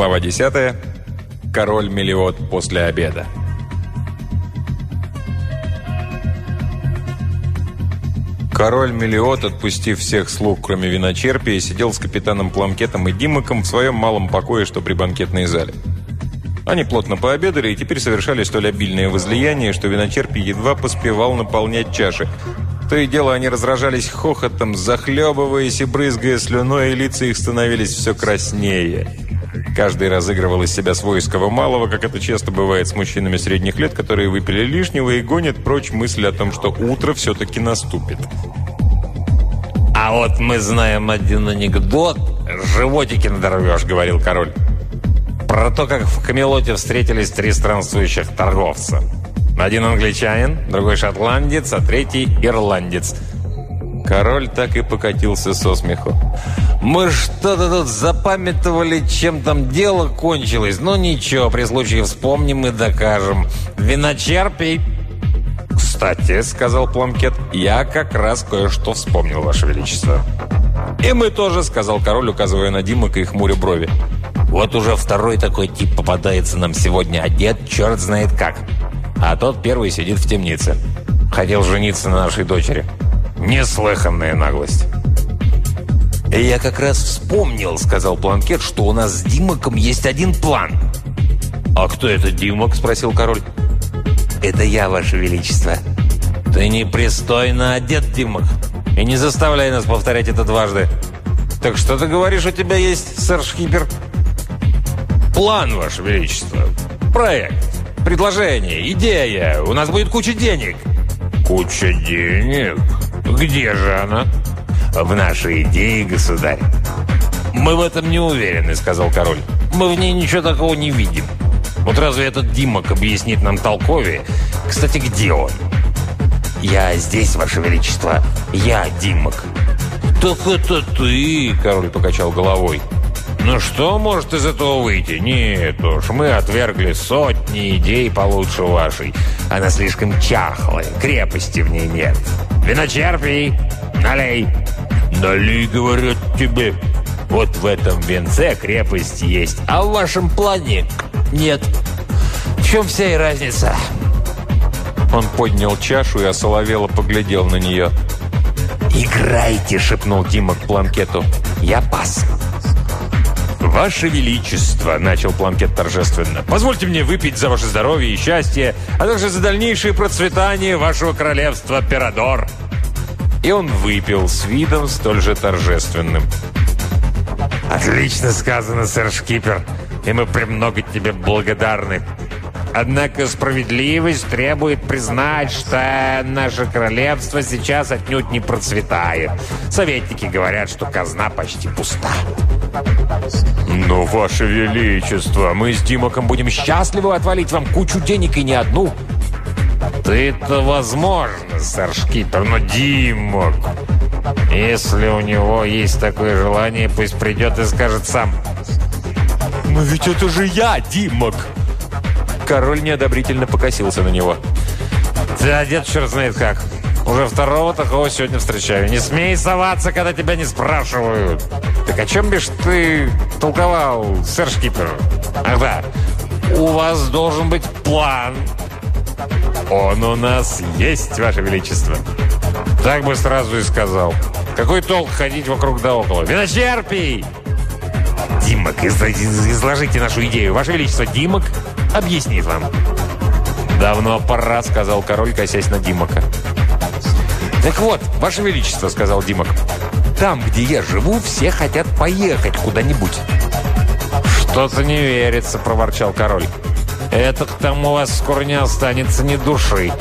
Глава 10. Король Мелиот после обеда. Король Мелиот, отпустив всех слуг, кроме виночерпия, сидел с капитаном Пламкетом и Димаком в своем малом покое, что при банкетной зале. Они плотно пообедали и теперь совершали столь обильное возлияние, что виночерпий едва поспевал наполнять чаши. То и дело они разражались хохотом, захлебываясь и брызгая слюной, и лица их становились все краснее. Каждый разыгрывал из себя свойского малого, как это часто бывает с мужчинами средних лет, которые выпили лишнего и гонят прочь мысль о том, что утро все-таки наступит. «А вот мы знаем один анекдот. Животики надорвешь», — говорил король. «Про то, как в Камелоте встретились три странствующих торговца. Один англичанин, другой шотландец, а третий ирландец». Король так и покатился со смеху. «Мы что-то тут запамятовали, чем там дело кончилось. Но ничего, при случае вспомним и докажем. Виночерпий!» «Кстати», — сказал Пламкет, — «я как раз кое-что вспомнил, Ваше Величество». «И мы тоже», — сказал король, указывая на Димок и хмуря брови. «Вот уже второй такой тип попадается нам сегодня, одет черт знает как. А тот первый сидит в темнице. Хотел жениться на нашей дочери». Неслыханная наглость. «Я как раз вспомнил», — сказал Планкет, «что у нас с Димоком есть один план». «А кто это Димок?» — спросил король. «Это я, Ваше Величество». «Ты непристойно одет, Димок, и не заставляй нас повторять это дважды. Так что ты говоришь, у тебя есть, сэр Шхипер?» «План, Ваше Величество. Проект. Предложение. Идея. У нас будет куча денег». «Куча денег?» «Где же она?» «В нашей идее, государь». «Мы в этом не уверены», — сказал король. «Мы в ней ничего такого не видим. Вот разве этот Димок объяснит нам толковее? Кстати, где он?» «Я здесь, Ваше Величество. Я Димок». «Так это ты!» — король покачал головой. «Ну что может из этого выйти? Нет уж, мы отвергли сотни идей получше вашей. Она слишком чахлая, крепости в ней нет. Виночерпий, налей!» «Налей, говорят тебе!» «Вот в этом венце крепость есть, а в вашем плане нет. В чем вся и разница?» Он поднял чашу и осоловело поглядел на нее. «Играйте!» — шепнул Дима к планкету. «Я пас!» «Ваше Величество!» – начал Планкет торжественно. «Позвольте мне выпить за ваше здоровье и счастье, а также за дальнейшее процветание вашего королевства Пирадор!» И он выпил с видом столь же торжественным. «Отлично сказано, сэр Шкипер, и мы премного тебе благодарны. Однако справедливость требует признать, что наше королевство сейчас отнюдь не процветает. Советники говорят, что казна почти пуста». «Но, Ваше Величество, мы с Димоком будем счастливы отвалить вам кучу денег и не одну». «Ты-то возможно, сэр Шкипер, но Димок...» «Если у него есть такое желание, пусть придет и скажет сам». «Но ведь это же я, Димок!» Король неодобрительно покосился на него. «Ты одет черт знает как. Уже второго такого сегодня встречаю. Не смей соваться, когда тебя не спрашивают. Так о чем бишь ты толковал, сэр Шкипер? Ах да, у вас должен быть план. Он у нас есть, ваше величество. Так бы сразу и сказал. Какой толк ходить вокруг да около? Виночерпий! Димок, из изложите нашу идею. Ваше Величество, Димок объяснит вам. «Давно пора», — сказал король, косясь на Димока. «Так вот, Ваше Величество», — сказал Димок, «там, где я живу, все хотят поехать куда-нибудь». «Что-то не верится», — проворчал король. «Это к тому у вас скоро не останется ни души».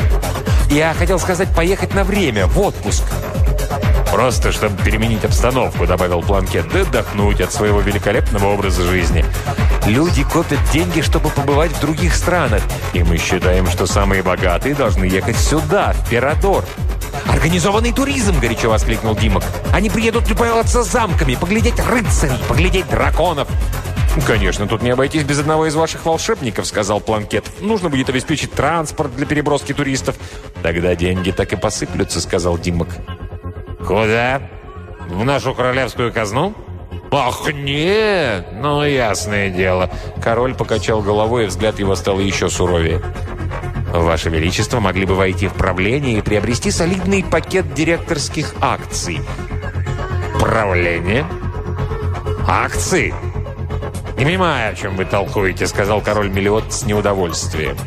«Я хотел сказать, поехать на время, в отпуск». «Просто, чтобы переменить обстановку», — добавил Планкет, «да отдохнуть от своего великолепного образа жизни». «Люди копят деньги, чтобы побывать в других странах, и мы считаем, что самые богатые должны ехать сюда, в Пирадор». «Организованный туризм!» – горячо воскликнул Димок. «Они приедут любоваться замками, поглядеть рыцарей, поглядеть драконов!» «Конечно, тут не обойтись без одного из ваших волшебников», — сказал Планкет. «Нужно будет обеспечить транспорт для переброски туристов». «Тогда деньги так и посыплются», — сказал Димок. «Куда? В нашу королевскую казну?» «Ах, нет! Ну, ясное дело!» Король покачал головой, и взгляд его стал еще суровее. «Ваше Величество могли бы войти в правление и приобрести солидный пакет директорских акций». «Правление? Акции?» «Не понимаю, о чем вы толкуете», — сказал король Мелиот с неудовольствием.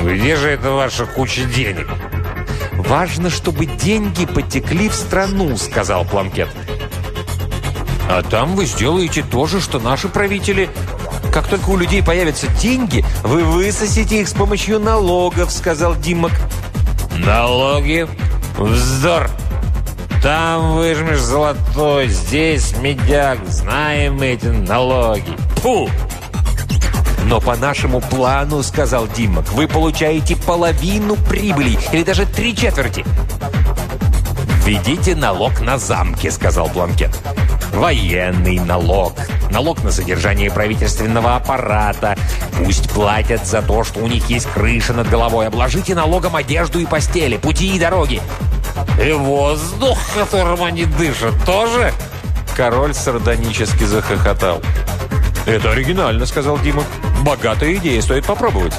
«Где же это ваша куча денег?» «Важно, чтобы деньги потекли в страну», — сказал Планкет. «А там вы сделаете то же, что наши правители. Как только у людей появятся деньги, вы высосите их с помощью налогов», — сказал Димок. «Налоги? Вздор! Там выжмешь золотой, здесь медяк. Знаем мы эти налоги. Фу!» «Но по нашему плану, — сказал Димок, — вы получаете половину прибыли, или даже три четверти». «Введите налог на замки», — сказал Планкет. «Военный налог, налог на содержание правительственного аппарата. Пусть платят за то, что у них есть крыша над головой. Обложите налогом одежду и постели, пути и дороги». «И воздух, которым они дышат, тоже?» Король сардонически захохотал. «Это оригинально», — сказал Дима. «Богатая идея, стоит попробовать».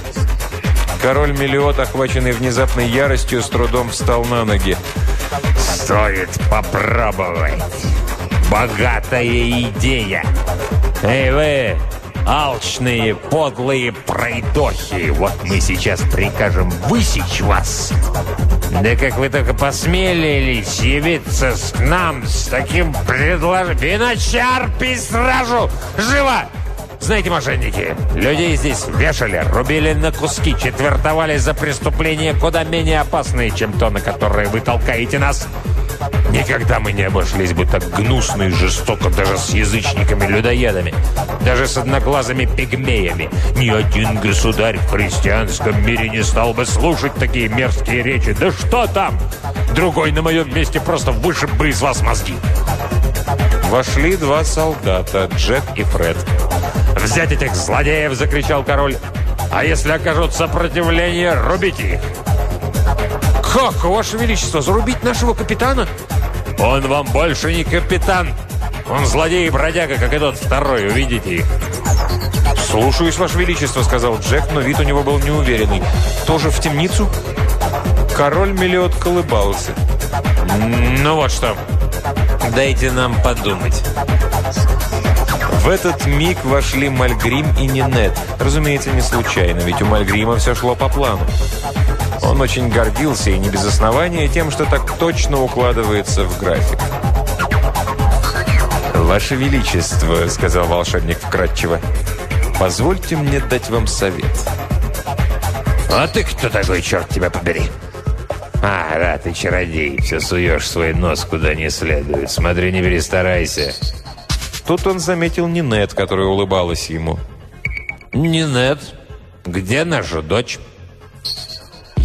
Король Мелиот, охваченный внезапной яростью, с трудом встал на ноги. «Стоит попробовать. Богатая идея. Эй вы, алчные, подлые пройдохи, вот мы сейчас прикажем высечь вас. Да как вы только посмелились явиться к нам с таким предложением. Виночарпи сразу! Живо! Знаете, мошенники, людей здесь вешали, рубили на куски, четвертовали за преступления куда менее опасные, чем то, на которое вы толкаете нас. Никогда мы не обошлись бы так гнусно и жестоко даже с язычниками-людоедами, даже с одноглазыми пигмеями. Ни один государь в христианском мире не стал бы слушать такие мерзкие речи. Да что там? Другой на моем месте просто вышиб бы из вас мозги. Вошли два солдата, Джек и Фред. «Взять этих злодеев!» – закричал король. «А если окажут сопротивление, рубите их!» «Как, Ваше Величество, зарубить нашего капитана?» «Он вам больше не капитан! Он злодей и бродяга, как и тот второй, увидите их!» «Слушаюсь, Ваше Величество», — сказал Джек, но вид у него был неуверенный. «Тоже в темницу?» Король Мелиот колыбался. «Ну вот что, дайте нам подумать». В этот миг вошли Мальгрим и Нинет. Разумеется, не случайно, ведь у Мальгрима все шло по плану. Он очень гордился, и не без основания, тем, что так точно укладывается в график. «Ваше Величество», — сказал волшебник вкратчиво, — «позвольте мне дать вам совет». «А ты кто такой, черт тебя побери?» «А, да, ты чародей, все суешь свой нос куда не следует. Смотри, не перестарайся». Тут он заметил Нинет, которая улыбалась ему. «Нинет, где наша дочь?»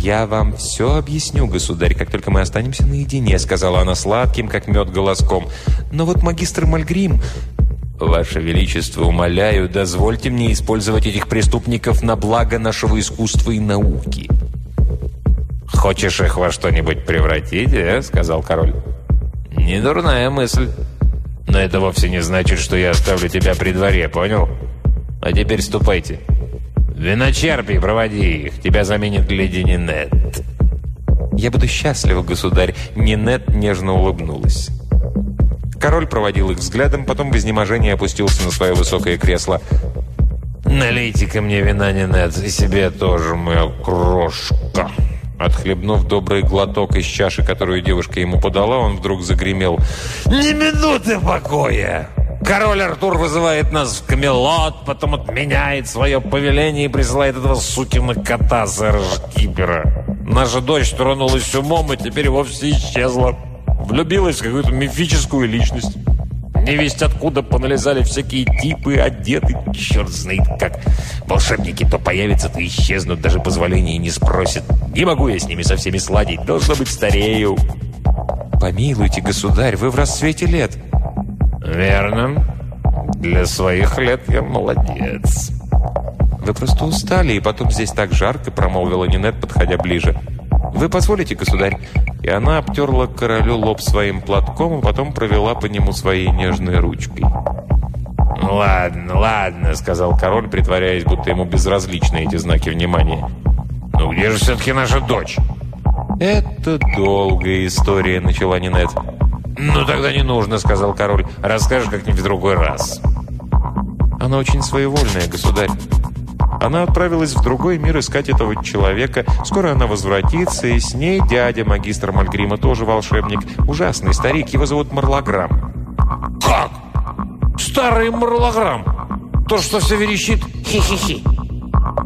«Я вам все объясню, государь, как только мы останемся наедине», сказала она сладким, как мед, голоском. «Но вот магистр Мальгрим...» «Ваше Величество, умоляю, дозвольте мне использовать этих преступников на благо нашего искусства и науки». «Хочешь их во что-нибудь превратить, э?» сказал король. «Не дурная мысль. Но это вовсе не значит, что я оставлю тебя при дворе, понял? А теперь ступайте». «Виночерпий, проводи их. Тебя заменит леди Нинет». «Я буду счастлива, государь». Нинет нежно улыбнулась. Король проводил их взглядом, потом в изнеможении опустился на свое высокое кресло. «Налейте-ка мне вина, Нинет, и себе тоже, моя крошка». Отхлебнув добрый глоток из чаши, которую девушка ему подала, он вдруг загремел. «Ни минуты покоя!» Король Артур вызывает нас в Камелот, потом отменяет свое повеление и присылает этого сукина кота, сэра Шкипера. Наша дочь тронулась умом и теперь вовсе исчезла. Влюбилась в какую-то мифическую личность. Не весть откуда поналезали всякие типы, одеты, черт знает как. Волшебники то появятся, то исчезнут, даже позволения не спросят. Не могу я с ними со всеми сладить, должно быть старею. «Помилуйте, государь, вы в расцвете лет». «Верно. Для своих лет я молодец». «Вы просто устали, и потом здесь так жарко», — промолвила Нинет, подходя ближе. «Вы позволите, государь?» И она обтерла королю лоб своим платком, а потом провела по нему своей нежной ручкой. «Ладно, ладно», — сказал король, притворяясь, будто ему безразличны эти знаки внимания. «Ну где же все-таки наша дочь?» «Это долгая история», — начала Нинет. «Ну тогда не нужно», — сказал король. «Расскажешь как-нибудь в другой раз». «Она очень своевольная, государь. Она отправилась в другой мир искать этого человека. Скоро она возвратится, и с ней дядя, магистр Мальгрима, тоже волшебник. Ужасный старик, его зовут Марлограмм». «Как? Старый Марлограмм? То, что все верещит хи-хи-хи».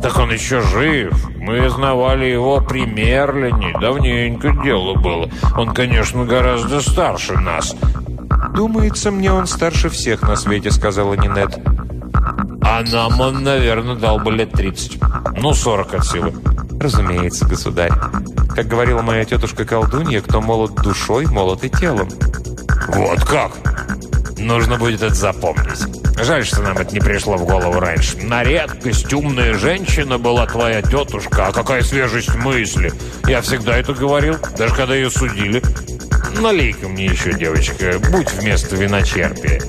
«Так он еще жив. Мы знавали его при Мерлине. Давненько дело было. Он, конечно, гораздо старше нас». «Думается мне, он старше всех на свете», — сказала Нинет. А нам он, наверное, дал бы лет 30. Ну, 40 от силы. Разумеется, государь. Как говорила моя тетушка-колдунья, кто молод душой, молод и телом. Вот как? Нужно будет это запомнить. Жаль, что нам это не пришло в голову раньше. На редкость умная женщина была твоя тетушка, а какая свежесть мысли. Я всегда это говорил, даже когда ее судили. Налей-ка мне еще, девочка, будь вместо виночерпия.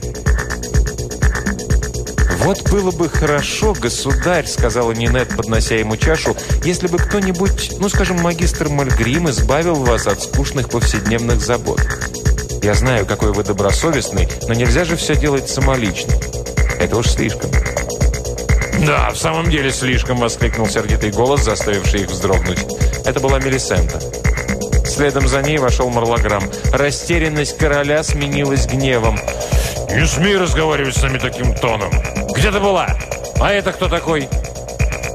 «Вот было бы хорошо, государь», — сказала Нинет, поднося ему чашу, «если бы кто-нибудь, ну, скажем, магистр Мальгрим, избавил вас от скучных повседневных забот. Я знаю, какой вы добросовестный, но нельзя же все делать самолично. Это уж слишком». «Да, в самом деле слишком!» — воскликнул сердитый голос, заставивший их вздрогнуть. Это была Мелисента. Следом за ней вошел Марлограмм. Растерянность короля сменилась гневом. «Не смей разговаривать с нами таким тоном! Где ты была? А это кто такой?»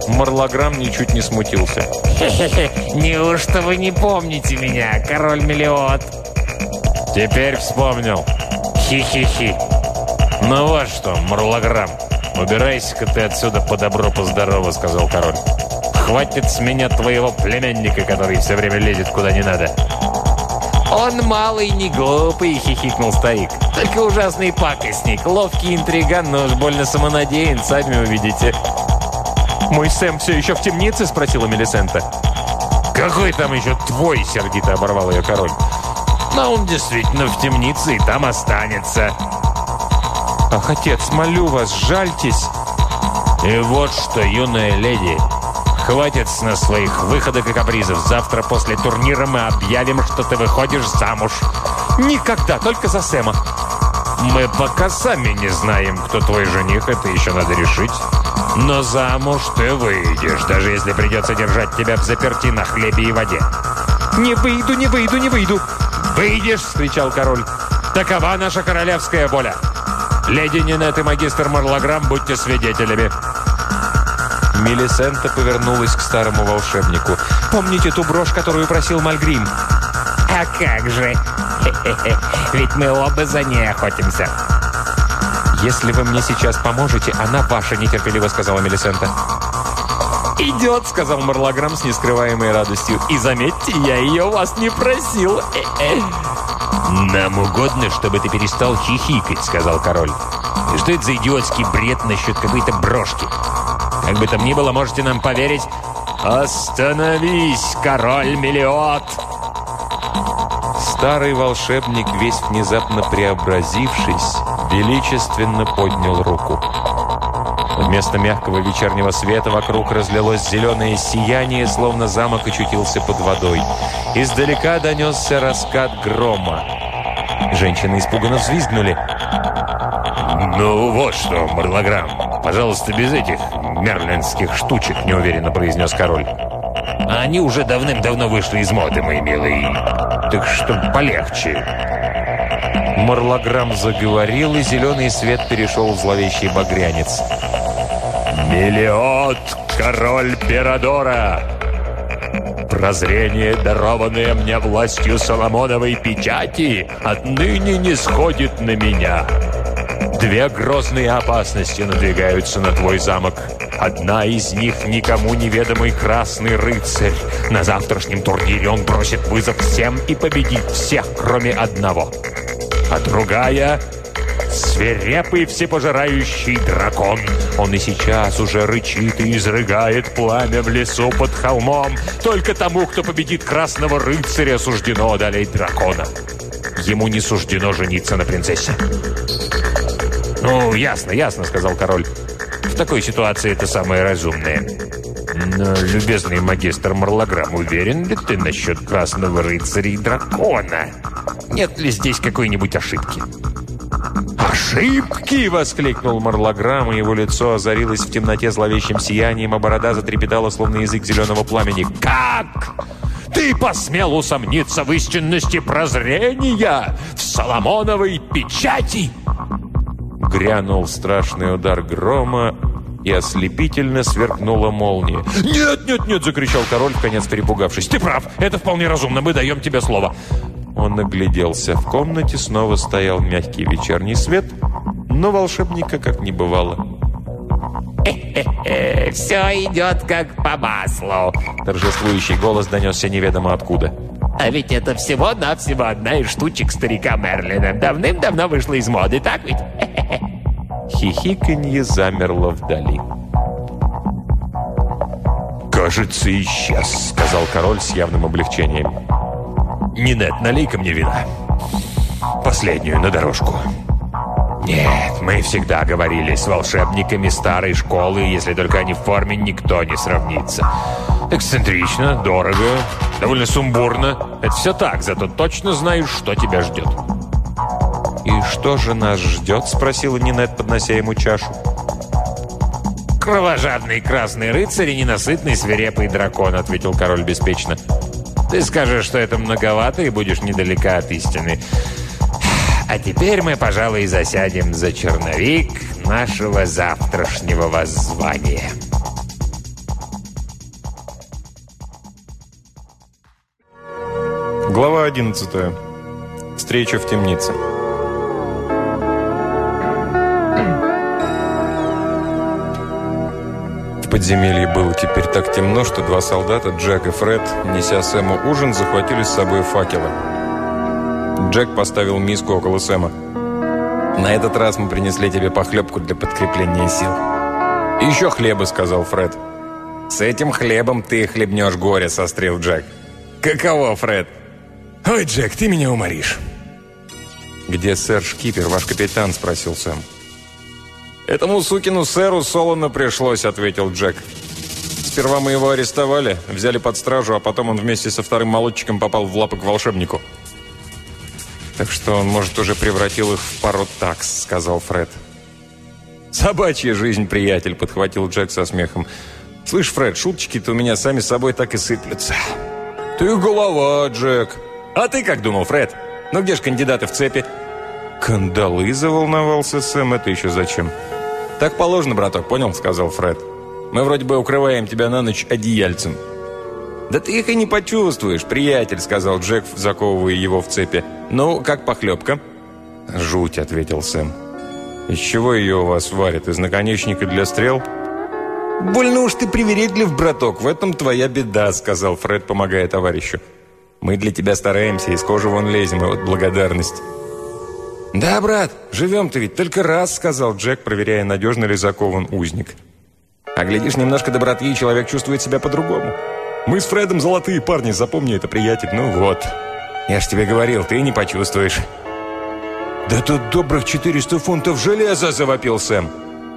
Марлограмм ничуть не смутился. «Хе-хе-хе, неужто вы не помните меня, король Мелиот?» «Теперь вспомнил. Хи-хи-хи. Ну вот что, Марлограмм, убирайся-ка ты отсюда по добру, по здорову», — сказал король. «Хватит с меня твоего племянника, который все время лезет куда не надо». «Он малый, не глупый», — хихикнул старик. «Только ужасный пакостник, ловкий интриган, но уж больно самонадеян, сами увидите». «Мой Сэм все еще в темнице?» — спросила Мелисента. «Какой там еще твой?» — сердито оборвал ее король. «Но он действительно в темнице и там останется». «Ах, отец, молю вас, жальтесь!» «И вот что, юная леди, Хватит с нас своих выходок и капризов. Завтра после турнира мы объявим, что ты выходишь замуж. Никогда, только за Сэма. Мы пока сами не знаем, кто твой жених, это еще надо решить. Но замуж ты выйдешь, даже если придется держать тебя в заперти на хлебе и воде. «Не выйду, не выйду, не выйду!» «Выйдешь!» — вскричал король. «Такова наша королевская воля! Леди Нинет и магистр Марлограмм, будьте свидетелями!» Мелисента повернулась к старому волшебнику. «Помните ту брошь, которую просил Мальгрим?» «А как же! Ведь мы оба за ней охотимся!» «Если вы мне сейчас поможете, она ваша», — нетерпеливо сказала Мелисента. «Идет», — сказал Марлограмм с нескрываемой радостью. «И заметьте, я ее вас не просил». «Нам угодно, чтобы ты перестал хихикать», — сказал король. «И что это за идиотский бред насчет какой-то брошки? Как бы там ни было, можете нам поверить. Остановись, король Мелиот!» Старый волшебник, весь внезапно преобразившись, величественно поднял руку. Вместо мягкого вечернего света вокруг разлилось зеленое сияние, словно замок очутился под водой. Издалека донесся раскат грома. Женщины испуганно взвизгнули. «Ну вот что, Марлограмм, пожалуйста, без этих мерлинских штучек», — неуверенно произнес король. «Они уже давным-давно вышли из моды, мои милые. Так что полегче». Марлограмм заговорил, и зеленый свет перешел в зловещий багрянец. «Мелиот, король Пирадора! Прозрение, дарованное мне властью Соломоновой печати, отныне не сходит на меня. Две грозные опасности надвигаются на твой замок. Одна из них никому неведомый красный рыцарь. На завтрашнем турнире он бросит вызов всем и победит всех, кроме одного. А другая свирепый всепожирающий дракон. Он и сейчас уже рычит и изрыгает пламя в лесу под холмом. Только тому, кто победит красного рыцаря, суждено одолеть дракона. Ему не суждено жениться на принцессе. «Ну, ясно, ясно», — сказал король. «В такой ситуации это самое разумное». «Но, любезный магистр Марлограмм, уверен ли ты насчет Красного Рыцаря и Дракона? Нет ли здесь какой-нибудь ошибки?» «Ошибки!» — воскликнул Марлограмм, и его лицо озарилось в темноте зловещим сиянием, а борода затрепетала, словно язык зеленого пламени. «Как? Ты посмел усомниться в истинности прозрения, в Соломоновой печати?» Грянул страшный удар грома, и ослепительно сверкнула молния. «Нет, нет, нет!» — закричал король, в конец перепугавшись. «Ты прав! Это вполне разумно! Мы даем тебе слово!» Он огляделся. В комнате снова стоял мягкий вечерний свет, но волшебника как не бывало. «Хе-хе-хе, все идет как по маслу!» Торжествующий голос донесся неведомо откуда. А ведь это всего-навсего одна из штучек старика Мерлина. Давным-давно вышла из моды, так ведь? Хихиканье замерло вдали. «Кажется, исчез», — сказал король с явным облегчением. «Нинет, налей-ка мне вина. Последнюю на дорожку». «Нет, мы всегда говорили, с волшебниками старой школы, если только они в форме, никто не сравнится. Эксцентрично, дорого, довольно сумбурно. Это все так, зато точно знаешь, что тебя ждет». «И что же нас ждет?» — спросила Нинет, поднося ему чашу. «Кровожадный красный рыцарь и ненасытный свирепый дракон», — ответил король беспечно. «Ты скажешь, что это многовато, и будешь недалека от истины. А теперь мы, пожалуй, засядем за черновик нашего завтрашнего воззвания». Глава 11. Встреча в темнице. Подземелье было теперь так темно, что два солдата, Джек и Фред, неся Сэму ужин, захватили с собой факелы. Джек поставил миску около Сэма. «На этот раз мы принесли тебе похлебку для подкрепления сил». «И еще хлеба», — сказал Фред. «С этим хлебом ты хлебнешь горе», — сострил Джек. «Каково, Фред?» «Ой, Джек, ты меня уморишь». «Где сэр Шкипер, ваш капитан?» – спросил Сэм. «Этому сукину сэру солоно пришлось», – ответил Джек. «Сперва мы его арестовали, взяли под стражу, а потом он вместе со вторым молодчиком попал в лапы к волшебнику». «Так что он, может, уже превратил их в пару такс», – сказал Фред. «Собачья жизнь, приятель», – подхватил Джек со смехом. «Слышь, Фред, шуточки-то у меня сами собой так и сыплются». «Ты голова, Джек!» «А ты как думал, Фред? Ну где же кандидаты в цепи?» «Кандалы?» – заволновался Сэм. «Это еще зачем?» «Так положено, браток, понял?» – сказал Фред. «Мы вроде бы укрываем тебя на ночь одеяльцем». «Да ты их и не почувствуешь, приятель», – сказал Джек, заковывая его в цепи. «Ну, как похлебка?» «Жуть», – ответил Сэм. «Из чего ее у вас варят? Из наконечника для стрел?» «Больно уж ты привередлив, браток, в этом твоя беда», – сказал Фред, помогая товарищу. «Мы для тебя стараемся, из кожи вон лезем, и вот благодарность». «Да, брат, живем-то ведь только раз», – сказал Джек, проверяя, надежно ли закован узник. «А глядишь, немножко доброты, и человек чувствует себя по-другому. Мы с Фредом золотые парни, запомни это, приятель, ну вот. Я ж тебе говорил, ты не почувствуешь». «Да тут добрых 400 фунтов железа!» – завопил Сэм.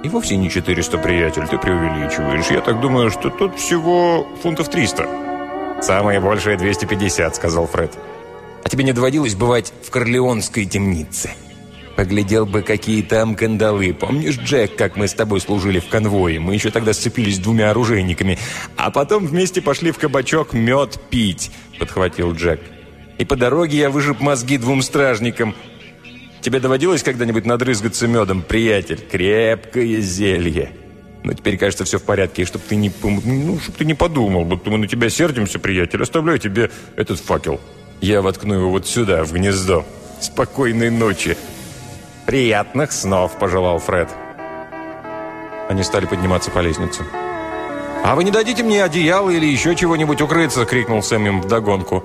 «И вовсе не 400, приятель, ты преувеличиваешь. Я так думаю, что тут всего фунтов 300». «Самое большее 250», — сказал Фред. «А тебе не доводилось бывать в Корлеонской темнице?» Поглядел бы, какие там кандалы. Помнишь, Джек, как мы с тобой служили в конвое? Мы еще тогда сцепились с двумя оружейниками. А потом вместе пошли в кабачок мед пить», — подхватил Джек. «И по дороге я выжег мозги двум стражникам. Тебе доводилось когда-нибудь надрызгаться медом, приятель? Крепкое зелье». Но теперь, кажется, все в порядке. И чтоб ты не, ну, чтоб ты не подумал, будто мы на тебя сердимся, приятель, оставляю тебе этот факел. Я воткну его вот сюда, в гнездо. Спокойной ночи. Приятных снов, пожелал Фред. Они стали подниматься по лестнице. «А вы не дадите мне одеяло или еще чего-нибудь укрыться?» — крикнул Сэм им вдогонку.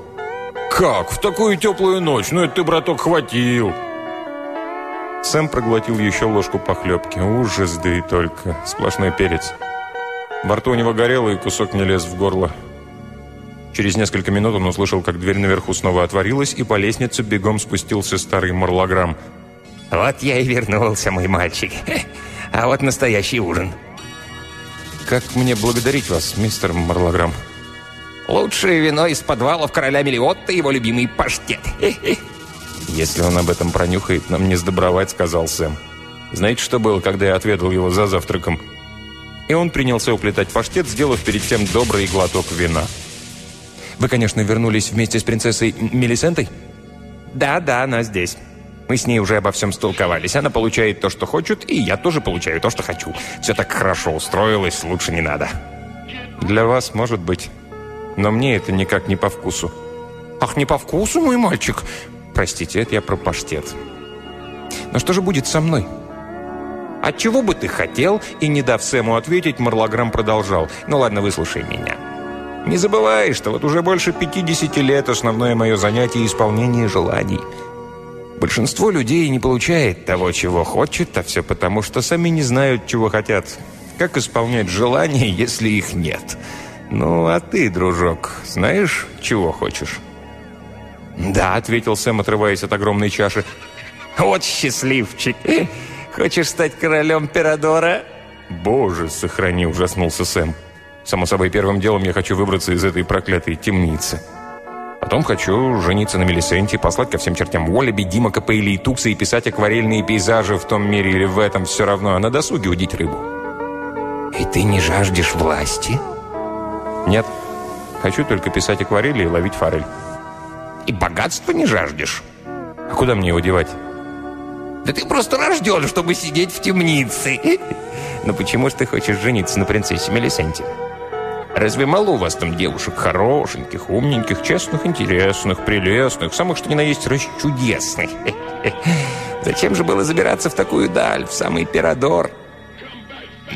«Как? В такую теплую ночь? Ну это ты, браток, хватил!» Сэм проглотил еще ложку похлебки. Ужас, да и только. Сплошной перец. Во рту у него горело, и кусок не лез в горло. Через несколько минут он услышал, как дверь наверху снова отворилась, и по лестнице бегом спустился старый морлограмм. Вот я и вернулся, мой мальчик. А вот настоящий ужин. Как мне благодарить вас, мистер Марлограмм? Лучшее вино из подвалов короля Мелиотта, его любимый паштет. Если он об этом пронюхает, нам не сдобровать, сказал Сэм. Знаете, что было, когда я отведал его за завтраком? И он принялся уплетать паштет, сделав перед тем добрый глоток вина. Вы, конечно, вернулись вместе с принцессой Мелисентой? Да, да, она здесь. Мы с ней уже обо всем столковались. Она получает то, что хочет, и я тоже получаю то, что хочу. Все так хорошо устроилось, лучше не надо. Для вас, может быть. Но мне это никак не по вкусу. Ах, не по вкусу, мой мальчик? Простите, это я про паштет. Но что же будет со мной? «От чего бы ты хотел?» И, не дав Сэму ответить, Марлограмм продолжал. «Ну ладно, выслушай меня. Не забывай, что вот уже больше 50 лет основное мое занятие – исполнение желаний. Большинство людей не получает того, чего хочет, а все потому, что сами не знают, чего хотят. Как исполнять желания, если их нет? Ну, а ты, дружок, знаешь, чего хочешь?» «Да», — ответил Сэм, отрываясь от огромной чаши. «Вот счастливчик! Хочешь стать королем Пирадора?» «Боже, сохрани!» — ужаснулся Сэм. «Само собой, первым делом я хочу выбраться из этой проклятой темницы. Потом хочу жениться на Мелисенте, послать ко всем чертям Уоллеби, Дима, Капейли и Тукса и писать акварельные пейзажи в том мире или в этом все равно, а на досуге удить рыбу». И ты не жаждешь власти? «Нет. Хочу только писать акварели и ловить форель». И богатства не жаждешь? А куда мне его девать? Да ты просто рожден, чтобы сидеть в темнице. Но почему же ты хочешь жениться на принцессе Мелисенте? Разве мало у вас там девушек хорошеньких, умненьких, честных, интересных, прелестных, самых что ни на есть расчудесных? Зачем же было забираться в такую даль, в самый Пирадор?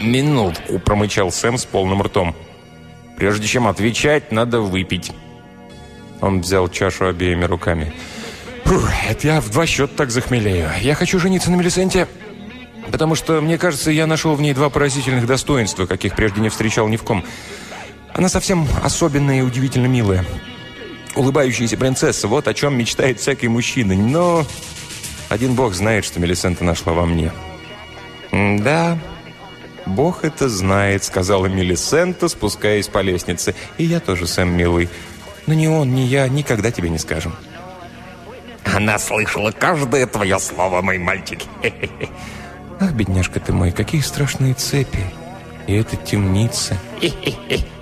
«Минутку», — промычал Сэм с полным ртом. «Прежде чем отвечать, надо выпить». Он взял чашу обеими руками. «Фух, это я в два счета так захмелею. Я хочу жениться на Мелисенте, потому что, мне кажется, я нашел в ней два поразительных достоинства, каких прежде не встречал ни в ком. Она совсем особенная и удивительно милая. Улыбающаяся принцесса, вот о чем мечтает всякий мужчина. Но один бог знает, что Мелисента нашла во мне». «Да, бог это знает», — сказала Мелисента, спускаясь по лестнице. «И я тоже, Сэм, милый». Но ни он, ни я никогда тебе не скажем. Она слышала каждое твое слово, мой мальчик. Ах, бедняжка ты мой, какие страшные цепи. И эта темница.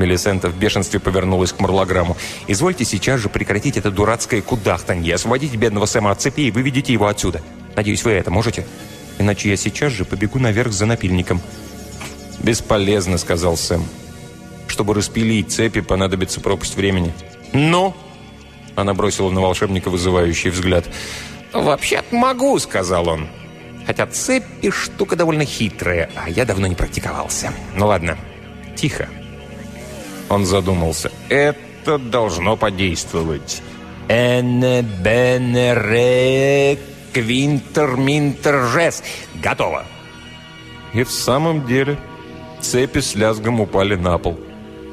Мелисента в бешенстве повернулась к Марлограмму. «Извольте сейчас же прекратить это дурацкое кудахтанье, освободите бедного Сэма от цепи и выведите его отсюда. Надеюсь, вы это можете? Иначе я сейчас же побегу наверх за напильником». «Бесполезно», — сказал Сэм. Чтобы распилить цепи, понадобится пропасть времени. «Ну?» Она бросила на волшебника вызывающий взгляд. «Вообще-то могу», — сказал он. «Хотя цепи штука довольно хитрая, а я давно не практиковался. Ну ладно, тихо». Он задумался. «Это должно подействовать». «Эне бене ре квинтер минтер жес». Готово. И в самом деле цепи с лязгом упали на пол.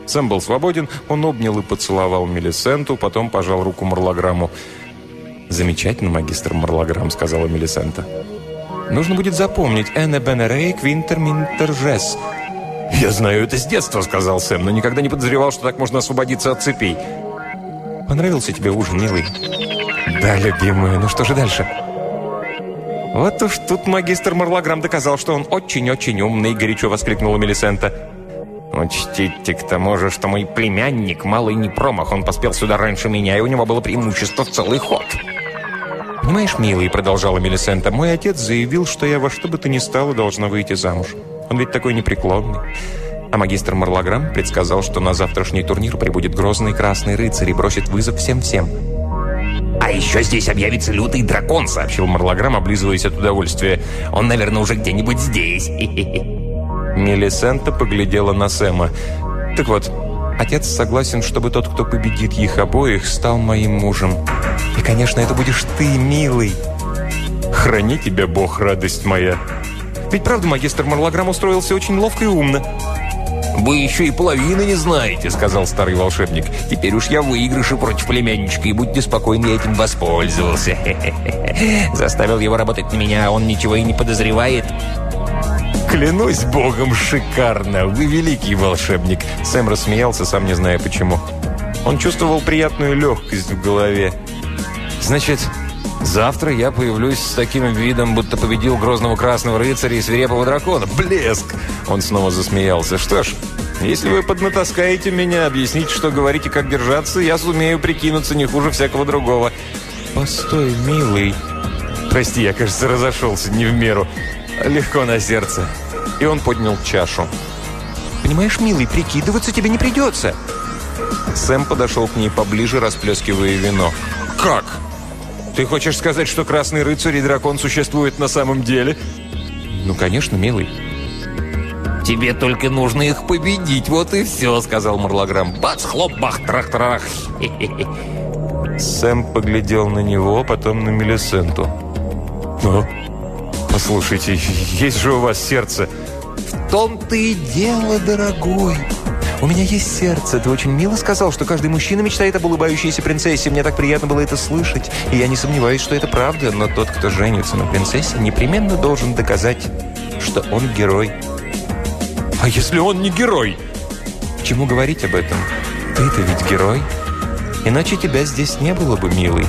Сэм был свободен, он обнял и поцеловал Мелисенту, потом пожал руку Марлограмму. «Замечательно, магистр Марлограмм», — сказала Мелисента. «Нужно будет запомнить «Эне бенерей квинтер минтержес». «Я знаю это с детства», — сказал Сэм, «но никогда не подозревал, что так можно освободиться от цепей». «Понравился тебе ужин, милый?» «Да, любимая. Ну что же дальше?» «Вот уж тут магистр Марлограмм доказал, что он очень-очень умный», — горячо воскликнула Мелисента. Учтите к тому же, что мой племянник малый не промах. Он поспел сюда раньше меня, и у него было преимущество в целый ход. «Понимаешь, милый», — продолжала Мелисента, «мой отец заявил, что я во что бы то ни стало должна выйти замуж. Он ведь такой непреклонный». А магистр Марлограмм предсказал, что на завтрашний турнир прибудет грозный красный рыцарь и бросит вызов всем-всем. «А еще здесь объявится лютый дракон», — сообщил Марлограмм, облизываясь от удовольствия. «Он, наверное, уже где-нибудь здесь». Мелисента поглядела на Сэма. «Так вот, отец согласен, чтобы тот, кто победит их обоих, стал моим мужем. И, конечно, это будешь ты, милый». «Храни тебя Бог, радость моя!» «Ведь правда, магистр Марлограмм устроился очень ловко и умно». «Вы еще и половины не знаете», — сказал старый волшебник. «Теперь уж я в выигрыше против племянничка, и будьте спокойны, я этим воспользовался. Заставил его работать на меня, а он ничего и не подозревает». «Клянусь богом, шикарно! Вы великий волшебник!» Сэм рассмеялся, сам не зная почему. Он чувствовал приятную легкость в голове. «Значит, завтра я появлюсь с таким видом, будто победил грозного красного рыцаря и свирепого дракона. Блеск!» Он снова засмеялся. «Что ж, если вы поднатаскаете меня, объясните, что говорите, как держаться, я сумею прикинуться не хуже всякого другого». «Постой, милый!» «Прости, я, кажется, разошелся не в меру. Легко на сердце». И он поднял чашу. «Понимаешь, милый, прикидываться тебе не придется». Сэм подошел к ней поближе, расплескивая вино. «Как? Ты хочешь сказать, что Красный Рыцарь и Дракон существуют на самом деле?» «Ну, конечно, милый». «Тебе только нужно их победить, вот и все», — сказал Марлограмм. «Бац, хлоп, бах, трах-трах». Сэм поглядел на него, потом на Мелисенту. «Ну, послушайте, есть же у вас сердце». «В том-то и дело, дорогой. У меня есть сердце. Ты очень мило сказал, что каждый мужчина мечтает об улыбающейся принцессе. Мне так приятно было это слышать. И я не сомневаюсь, что это правда. Но тот, кто женится на принцессе, непременно должен доказать, что он герой». «А если он не герой?» «К чему говорить об этом? Ты-то ведь герой. Иначе тебя здесь не было бы, милый».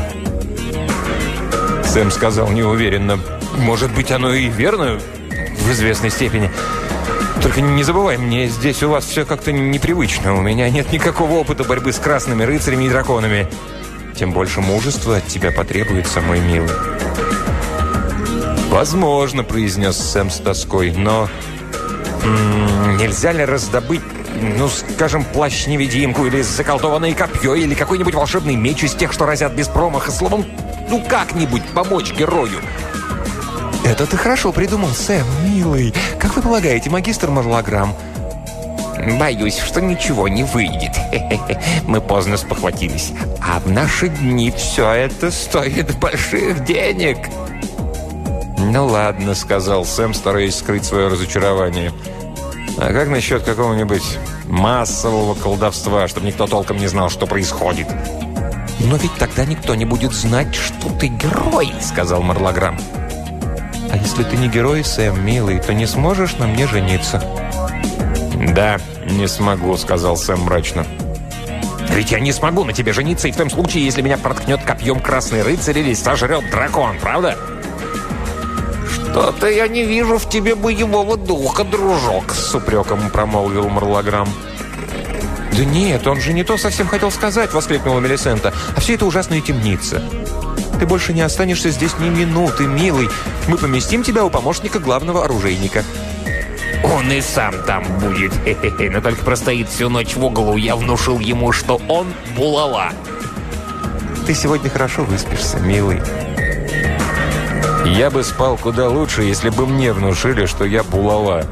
Сэм сказал неуверенно. «Может быть, оно и верно в известной степени. Только не забывай, мне здесь у вас все как-то непривычно. У меня нет никакого опыта борьбы с красными рыцарями и драконами. Тем больше мужества от тебя потребуется, мой милый». «Возможно», — произнес Сэм с тоской, «но нельзя ли раздобыть, ну, скажем, плащ-невидимку или заколдованное копье, или какой-нибудь волшебный меч из тех, что разят без промаха? Словом, ну, как-нибудь помочь герою». «Это ты хорошо придумал, Сэм, милый. Как вы полагаете, магистр Марлограмм?» «Боюсь, что ничего не выйдет. Мы поздно спохватились. А в наши дни все это стоит больших денег». «Ну ладно», — сказал Сэм, стараясь скрыть свое разочарование. «А как насчет какого-нибудь массового колдовства, чтобы никто толком не знал, что происходит?» «Но ведь тогда никто не будет знать, что ты герой», — сказал Марлограмм. «А если ты не герой, Сэм, милый, то не сможешь на мне жениться?» «Да, не смогу», — сказал Сэм мрачно. «Ведь я не смогу на тебе жениться и в том случае, если меня проткнет копьем красный рыцарь или сожрет дракон, правда?» «Что-то я не вижу в тебе боевого духа, дружок», — с упреком промолвил Марлограмм. «Да нет, он же не то совсем хотел сказать», — воскликнула Мелисента. «А все это ужасная темница. Ты больше не останешься здесь ни минуты, милый. Мы поместим тебя у помощника главного оружейника». «Он и сам там будет, хе-хе-хе, но только простоит всю ночь в углу. Я внушил ему, что он булава». «Ты сегодня хорошо выспишься, милый». Я бы спал куда лучше, если бы мне внушили, что я булава.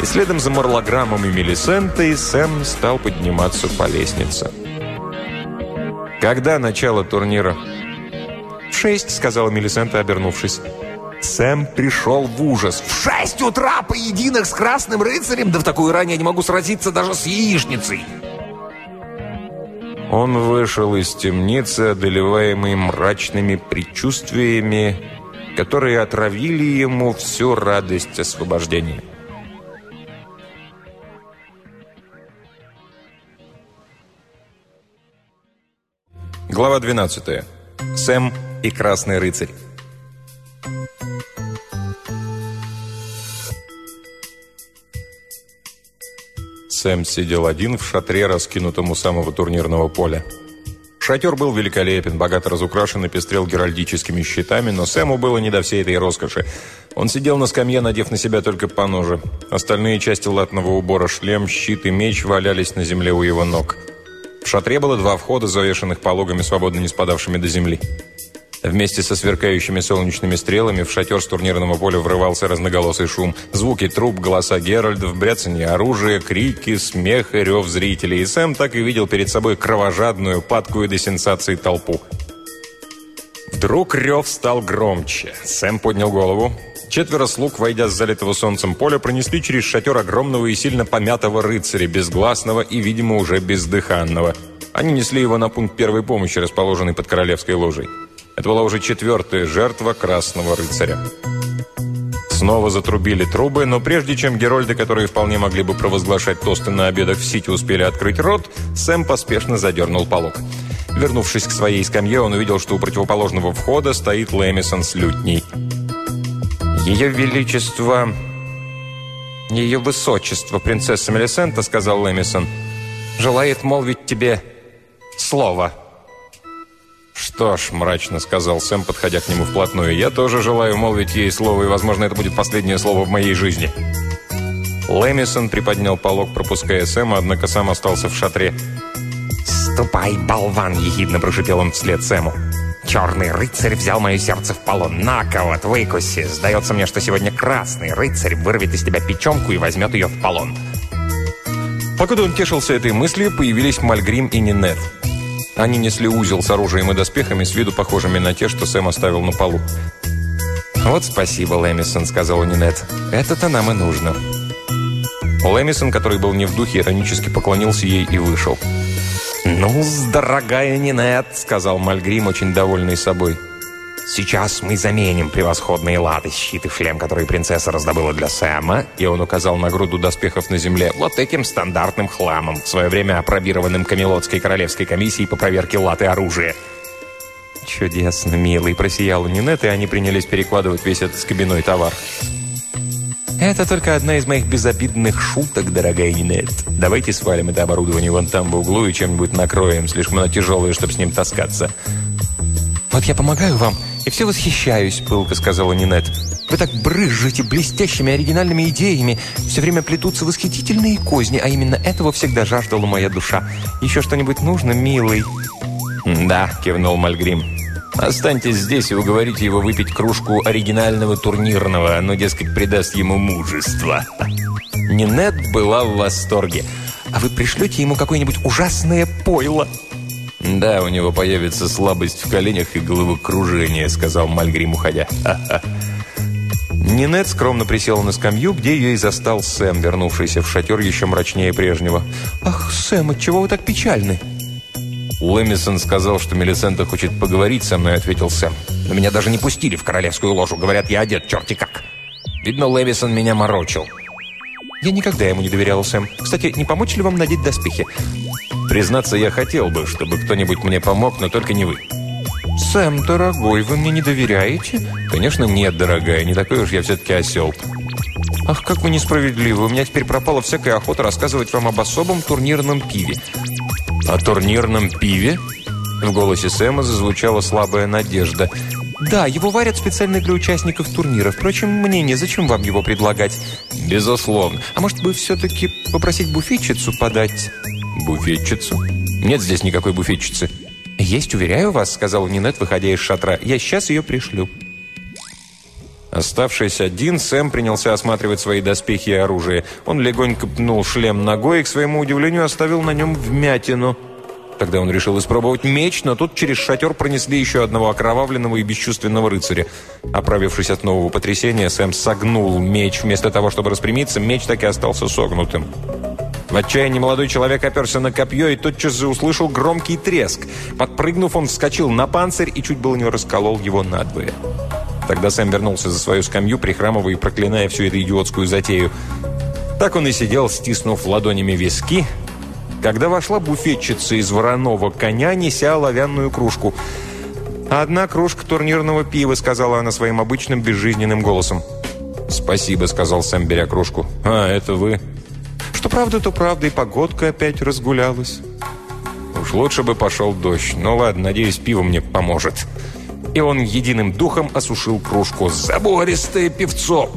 И следом за Марлограммом и Мелисентой Сэм стал подниматься по лестнице. «Когда начало турнира?» «В шесть», — сказала Мелисента, обернувшись. Сэм пришел в ужас. «В шесть утра поединок с Красным Рыцарем? Да в такую рань я не могу сразиться даже с яичницей!» Он вышел из темницы, одолеваемый мрачными предчувствиями, которые отравили ему всю радость освобождения. Глава 12. Сэм и Красный рыцарь. Сэм сидел один в шатре, раскинутом у самого турнирного поля. Шатер был великолепен, богато разукрашен и пестрел геральдическими щитами, но Сэму было не до всей этой роскоши. Он сидел на скамье, надев на себя только поножи. Остальные части латного убора, шлем, щит и меч валялись на земле у его ног. В шатре было два входа, завешенных пологами, свободно не спадавшими до земли. Вместе со сверкающими солнечными стрелами в шатер с турнирного поля врывался разноголосый шум. Звуки труб, голоса Геральдов, бряцанье оружия, крики, смех и рев зрителей. И Сэм так и видел перед собой кровожадную, падкую до сенсации толпу. Вдруг рев стал громче. Сэм поднял голову. Четверо слуг, войдя с залитого солнцем поля, пронесли через шатер огромного и сильно помятого рыцаря, безгласного и, видимо, уже бездыханного. Они несли его на пункт первой помощи, расположенный под королевской ложей. Это была уже четвертая жертва красного рыцаря. Снова затрубили трубы, но прежде чем Герольды, которые вполне могли бы провозглашать тосты на обедах в Сити, успели открыть рот, Сэм поспешно задернул полог. Вернувшись к своей скамье, он увидел, что у противоположного входа стоит Лэмисон с лютней. «Ее Величество...» «Ее Высочество, принцесса Мелисента», — сказал Лэмисон, — «желает молвить тебе слово». «Что ж», — мрачно сказал Сэм, подходя к нему вплотную, «я тоже желаю молвить ей слово, и, возможно, это будет последнее слово в моей жизни». Лэмисон приподнял полог, пропуская Сэма, однако сам остался в шатре. «Ступай, болван!» — ехидно прошипел он вслед Сэму. Черный рыцарь взял мое сердце в полон. На-ка выкуси. Сдается мне, что сегодня красный рыцарь вырвет из тебя печенку и возьмет ее в полон. Покуда он тешился этой мыслью, появились Мальгрим и Нинет. Они несли узел с оружием и доспехами, с виду похожими на те, что Сэм оставил на полу. «Вот спасибо, Лэмисон», — сказала Нинет. «Это-то нам и нужно». Лэмисон, который был не в духе, иронически поклонился ей и вышел. «Ну, дорогая Нинет», — сказал Мальгрим, очень довольный собой. «Сейчас мы заменим превосходные латы, щит и шлем, которые принцесса раздобыла для Сэма». И он указал на груду доспехов на земле вот этим стандартным хламом, в свое время опробированным Камелотской королевской комиссией по проверке латы оружия. «Чудесно, милый», — просияла Нинет, и они принялись перекладывать весь этот скобяной товар. «Это только одна из моих безобидных шуток, дорогая Нинет. Давайте свалим это оборудование вон там в углу и чем-нибудь накроем. Слишком оно тяжелое, чтобы с ним таскаться». «Вот я помогаю вам и все восхищаюсь», — пылко сказала Нинет. «Вы так брызжете блестящими оригинальными идеями. Все время плетутся восхитительные козни, а именно этого всегда жаждала моя душа. Еще что-нибудь нужно, милый?» «Да», — кивнул Мальгрим. Останьтесь здесь и уговорите его выпить кружку оригинального турнирного, оно, дескать, придаст ему мужество». Нинет была в восторге. «А вы пришлете ему какое-нибудь ужасное пойло?» «Да, у него появится слабость в коленях и головокружение», — сказал Мальгрим, уходя. «Ха-ха». Нинет скромно присела на скамью, где ее и застал Сэм, вернувшийся в шатер еще мрачнее прежнего. «Ах, Сэм, отчего вы так печальны?» Лэмисон сказал, что Мелисента хочет поговорить со мной, ответил Сэм. Но меня даже не пустили в королевскую ложу. Говорят, я одет черти как. Видно, Лэмисон меня морочил. Я никогда ему не доверял, Сэм. Кстати, не помочь ли вам надеть доспехи? Признаться, я хотел бы, чтобы кто-нибудь мне помог, но только не вы. Сэм, дорогой, вы мне не доверяете? Конечно, нет, дорогая. Не такой уж я все-таки осел. Ах, как вы несправедливы. У меня теперь пропала всякая охота рассказывать вам об особом турнирном пиве. «О турнирном пиве?» В голосе Сэма зазвучала слабая надежда. «Да, его варят специально для участников турнира. Впрочем, мне незачем вам его предлагать». «Безусловно. А может быть, все-таки попросить буфетчицу подать?» «Буфетчицу? Нет здесь никакой буфетчицы». «Есть, уверяю вас», — сказал Нинет, выходя из шатра. «Я сейчас ее пришлю». Оставшись один, Сэм принялся осматривать свои доспехи и оружие. Он легонько пнул шлем ногой и, к своему удивлению, оставил на нем вмятину. Тогда он решил испробовать меч, но тут через шатер пронесли еще одного окровавленного и бесчувственного рыцаря. Оправившись от нового потрясения, Сэм согнул меч. Вместо того, чтобы распрямиться, меч так и остался согнутым. В отчаянии молодой человек оперся на копье и тотчас же услышал громкий треск. Подпрыгнув, он вскочил на панцирь и чуть было не расколол его надвое. Тогда Сэм вернулся за свою скамью, прихрамывая и проклиная всю эту идиотскую затею. Так он и сидел, стиснув ладонями виски, когда вошла буфетчица из вороного коня, неся оловянную кружку. «Одна кружка турнирного пива», — сказала она своим обычным безжизненным голосом. «Спасибо», — сказал Сэм, беря кружку. «А, это вы?» «Что правда, то правда, и погодка опять разгулялась». «Уж лучше бы пошел дождь. Ну ладно, надеюсь, пиво мне поможет» и он единым духом осушил кружку. «Забористое певцо!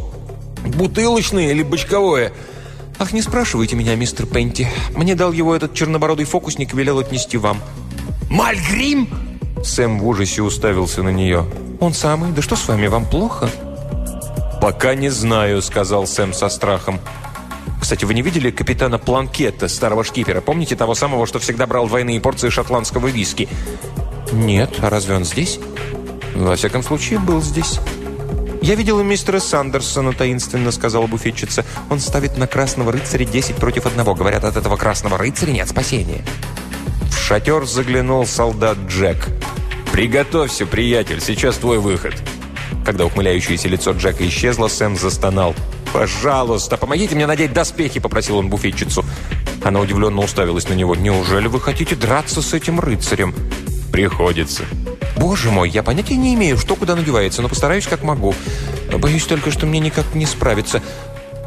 Бутылочное или бочковое?» «Ах, не спрашивайте меня, мистер Пенти. Мне дал его этот чернобородый фокусник и велел отнести вам». «Мальгрим?» Сэм в ужасе уставился на нее. «Он самый? Да что с вами, вам плохо?» «Пока не знаю», — сказал Сэм со страхом. «Кстати, вы не видели капитана Планкетта, старого шкипера? Помните того самого, что всегда брал двойные порции шотландского виски?» «Нет, а разве он здесь?» Во всяком случае, был здесь. «Я видела мистера Сандерсона», — таинственно сказала буфетчица. «Он ставит на красного рыцаря 10 против одного. Говорят, от этого красного рыцаря нет спасения». В шатер заглянул солдат Джек. «Приготовься, приятель, сейчас твой выход». Когда ухмыляющееся лицо Джека исчезло, Сэм застонал. «Пожалуйста, помогите мне надеть доспехи», — попросил он буфетчицу. Она удивленно уставилась на него. «Неужели вы хотите драться с этим рыцарем?» «Приходится». «Боже мой, я понятия не имею, что куда надевается, но постараюсь как могу. Боюсь только, что мне никак не справиться».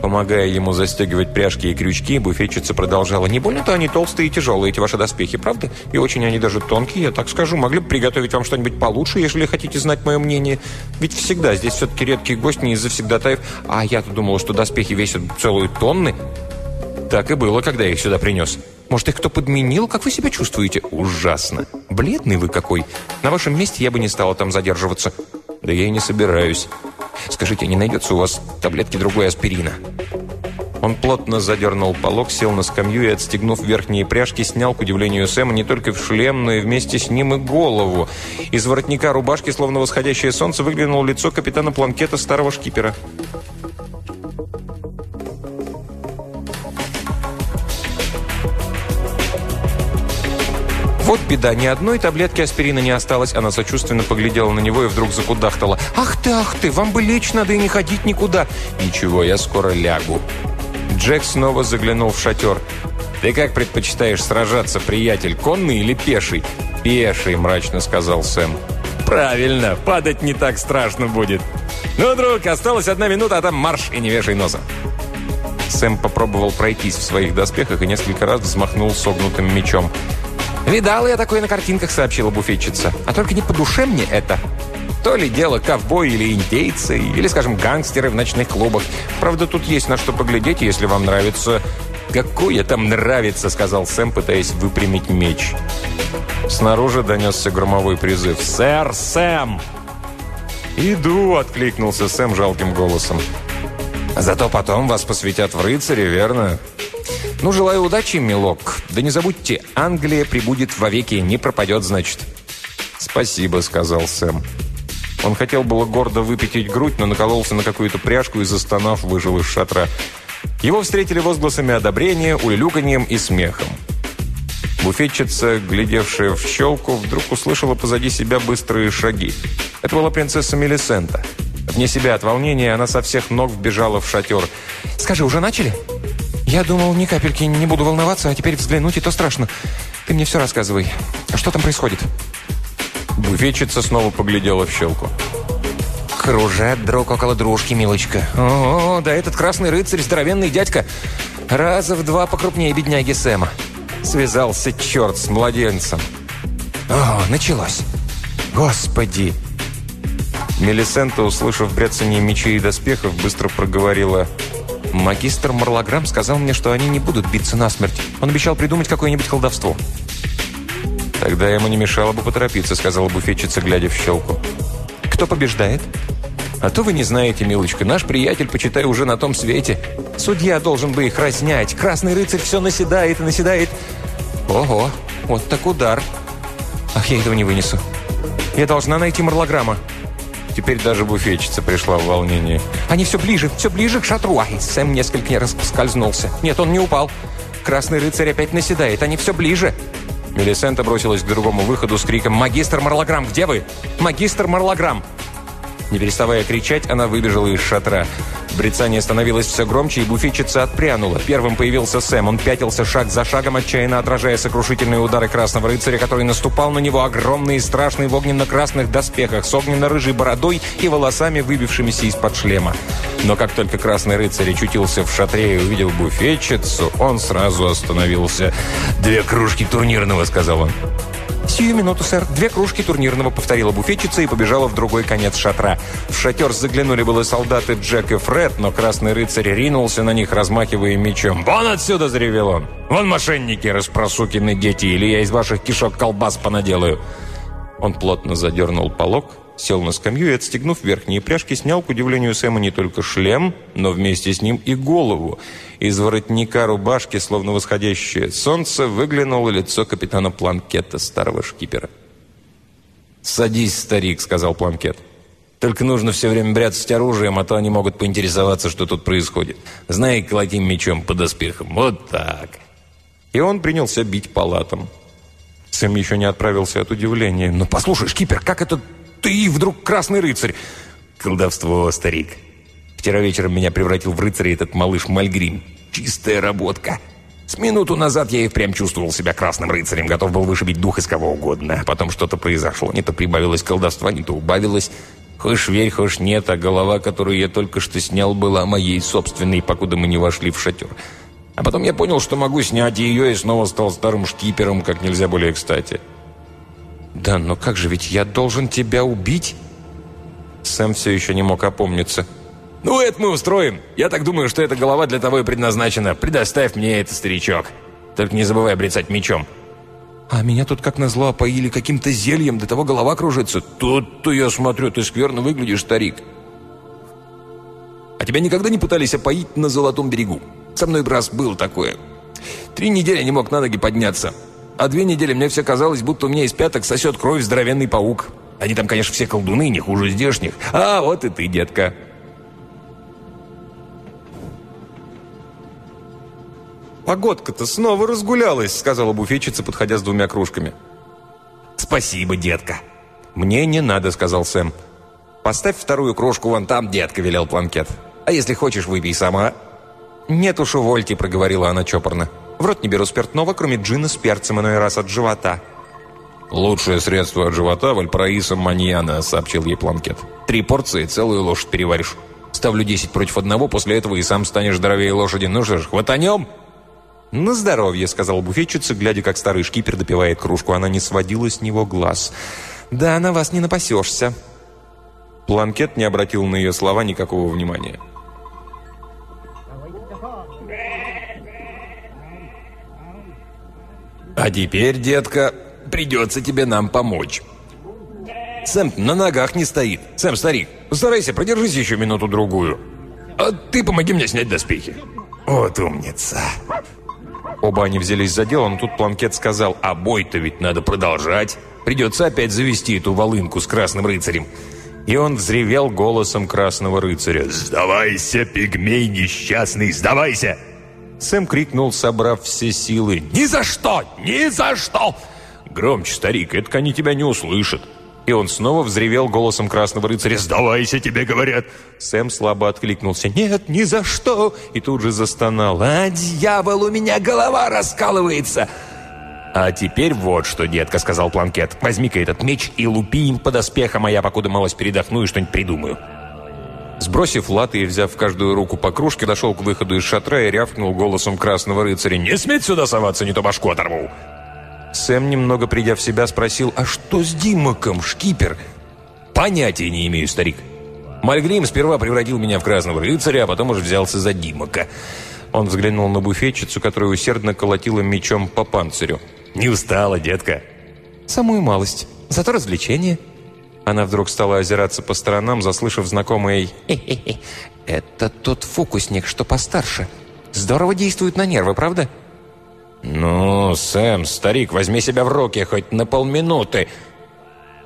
Помогая ему застегивать пряжки и крючки, буфетчица продолжала. «Не больно-то они толстые и тяжелые, эти ваши доспехи, правда? И очень они даже тонкие, я так скажу. Могли бы приготовить вам что-нибудь получше, если хотите знать мое мнение. Ведь всегда здесь все-таки редкие гости не из завсегдатаев. А я-то думала, что доспехи весят целую тонны. Так и было, когда я их сюда принес. Может, их кто подменил? Как вы себя чувствуете? Ужасно. Бледный вы какой. На вашем месте я бы не стала там задерживаться. Да я и не собираюсь. Скажите, не найдется у вас таблетки другой аспирина?» Он плотно задернул полог, сел на скамью и, отстегнув верхние пряжки, снял, к удивлению Сэма, не только в шлем, но и вместе с ним и голову. Из воротника рубашки, словно восходящее солнце, выглянуло лицо капитана Планкета, старого шкипера. Вот беда, ни одной таблетки аспирина не осталось. Она сочувственно поглядела на него и вдруг закудахтала. «Ах ты, ах ты, вам бы лечь надо и не ходить никуда!» «Ничего, я скоро лягу». Джек снова заглянул в шатер. «Ты как предпочитаешь сражаться, приятель, конный или пеший?» «Пеший», — мрачно сказал Сэм. «Правильно, падать не так страшно будет. Ну, друг, осталась одна минута, а там марш и не вешай носа». Сэм попробовал пройтись в своих доспехах и несколько раз взмахнул согнутым мечом. «Видала я такое на картинках», — сообщила буфетчица. «А только не по душе мне это. То ли дело ковбои или индейцы, или, скажем, гангстеры в ночных клубах. Правда, тут есть на что поглядеть, если вам нравится...» «Какое там нравится», — сказал Сэм, пытаясь выпрямить меч. Снаружи донесся громовой призыв. «Сэр Сэм!» «Иду!» — откликнулся Сэм жалким голосом. «Зато потом вас посвятят в рыцаре, верно?» «Ну, желаю удачи, милок. Да не забудьте, Англия прибудет вовеки, не пропадет, значит». «Спасибо», — сказал Сэм. Он хотел было гордо выпятить грудь, но накололся на какую-то пряжку и, застонав, выжил из шатра. Его встретили возгласами одобрения, улюлюканьем и смехом. Буфетчица, глядевшая в щелку, вдруг услышала позади себя быстрые шаги. Это была принцесса Мелисента. Вне себя от волнения она со всех ног вбежала в шатер. «Скажи, уже начали?» «Я думал, ни капельки не буду волноваться, а теперь взглянуть, и то страшно. Ты мне все рассказывай. А что там происходит?» Буфетчица снова поглядела в щелку. «Кружат друг около дружки, милочка. О, да этот красный рыцарь, здоровенный дядька. Раза в два покрупнее бедняги Сэма. Связался черт с младенцем. О, началось. Господи!» Мелисента, услышав бряцание мечей и доспехов, быстро проговорила Магистр Марлограмм сказал мне, что они не будут биться насмерть. Он обещал придумать какое-нибудь колдовство. «Тогда ему не мешало бы поторопиться», — сказала буфетчица, глядя в щелку. «Кто побеждает?» «А то вы не знаете, милочка, наш приятель, почитай, уже на том свете. Судья должен бы их разнять. Красный рыцарь все наседает и наседает. Ого, вот так удар. Ах, я этого не вынесу. Я должна найти Марлограмма». Теперь даже буфетчица пришла в волнение. «Они все ближе, все ближе к шатру!» Ай, Сэм несколько раз скользнулся. «Нет, он не упал. Красный рыцарь опять наседает. Они все ближе!» Мелисента бросилась к другому выходу с криком «Магистр Марлограмм, где вы? Магистр Марлограмм!» Не переставая кричать, она выбежала из шатра. Брецание становилось все громче, и буфетчица отпрянула. Первым появился Сэм. Он пятился шаг за шагом, отчаянно отражая сокрушительные удары Красного Рыцаря, который наступал на него огромный и страшный в огненно-красных доспехах, с огненно-рыжей бородой и волосами, выбившимися из-под шлема. Но как только Красный Рыцарь очутился в шатре и увидел буфетчицу, он сразу остановился. «Две кружки турнирного», — сказал он. «Сию минуту, сэр. Две кружки турнирного», — повторила буфетчица и побежала в другой конец шатра. В шатер заглянули было солдаты Джек и Фред, но красный рыцарь ринулся на них, размахивая мечом. «Вон отсюда!» — заревел он. «Вон мошенники, распросукины дети, или я из ваших кишок колбас понаделаю!» Он плотно задернул полог, сел на скамью и, отстегнув верхние пряжки, снял, к удивлению Сэма, не только шлем, но вместе с ним и голову. Из воротника рубашки, словно восходящее солнце, выглянуло лицо капитана Планкета, старого шкипера. «Садись, старик», — сказал Планкет. Только нужно все время бряцать оружием, а то они могут поинтересоваться, что тут происходит. Знай, колотим мечом по доспехам. Вот так. И он принялся бить палатом. Сэм еще не отправился от удивления. «Ну, послушай, шкипер, как это ты вдруг красный рыцарь?» «Колдовство, старик. Вчера вечером меня превратил в рыцаря этот малыш Мальгрим. Чистая работка. С минуту назад я и прям чувствовал себя красным рыцарем, готов был вышибить дух из кого угодно. Потом что-то произошло. Не то прибавилось колдовства, не то убавилось. Хочешь верь, хочешь нет, а голова, которую я только что снял, была моей собственной, покуда мы не вошли в шатер. А потом я понял, что могу снять ее, и снова стал старым шкипером, как нельзя более кстати. «Да, но как же, ведь я должен тебя убить?» Сэм все еще не мог опомниться. «Ну, это мы устроим. Я так думаю, что эта голова для того и предназначена. Предоставь мне это, старичок. Только не забывай обрицать мечом». «А меня тут как назло опоили каким-то зельем, до того голова кружится. Тут-то я смотрю, ты скверно выглядишь, старик». «А тебя никогда не пытались опоить на Золотом берегу? Со мной раз был такое. Три недели не мог на ноги подняться. А две недели мне все казалось, будто у меня из пяток сосет кровь здоровенный паук. Они там, конечно, все колдуны, не хуже здешних. А вот и ты, детка». «Погодка-то снова разгулялась», — сказала буфетчица, подходя с двумя кружками. «Спасибо, детка». «Мне не надо», — сказал Сэм. «Поставь вторую кружку вон там, детка», — велел Планкет. «А если хочешь, выпей сама». «Нет уж, увольте», — проговорила она чопорно. «В рот не беру спиртного, кроме джина с перцем, иной раз от живота». «Лучшее средство от живота – вальпараиса маньяна», – сообщил ей Планкет. «Три порции, целую лошадь переваришь. Ставлю десять против одного, после этого и сам станешь здоровее лошади. Ну что ж, хватанем?» «На здоровье», — сказал буфетчица, глядя, как старый шкипер допивает кружку. Она не сводила с него глаз. «Да, на вас не напасешься». Планкет не обратил на ее слова никакого внимания. «А теперь, детка, придется тебе нам помочь». «Сэм на ногах не стоит. Сэм, старик, постарайся, продержись еще минуту-другую. А ты помоги мне снять доспехи». «Вот умница». Оба они взялись за дело, но тут Планкет сказал, «А бой-то ведь надо продолжать. Придется опять завести эту волынку с красным рыцарем». И он взревел голосом красного рыцаря. «Сдавайся, пигмей несчастный, сдавайся!» Сэм крикнул, собрав все силы. «Ни за что! Ни за что!» «Громче, старик, это они тебя не услышат!» И он снова взревел голосом красного рыцаря. «Сдавайся, тебе говорят!» Сэм слабо откликнулся. «Нет, ни за что!» И тут же застонал. «А, дьявол, у меня голова раскалывается!» «А теперь вот что, детка», — сказал Планкет. «Возьми-ка этот меч и лупи им по доспехам, а я покуда малость передохну и что-нибудь придумаю». Сбросив латы и взяв в каждую руку по кружке, дошел к выходу из шатра и рявкнул голосом красного рыцаря. «Не сметь сюда соваться, не то башку оторву!» Сэм, немного придя в себя, спросил, «А что с Димаком, шкипер?» «Понятия не имею, старик. Мальгрим сперва превратил меня в красного рыцаря, а потом уже взялся за Димака». Он взглянул на буфетчицу, которая усердно колотила мечом по панцирю. «Не устала, детка?» «Самую малость. Зато развлечение». Она вдруг стала озираться по сторонам, заслышав знакомый. «Это тот фокусник, что постарше. Здорово действует на нервы, правда?» «Ну, Сэм, старик, возьми себя в руки хоть на полминуты!»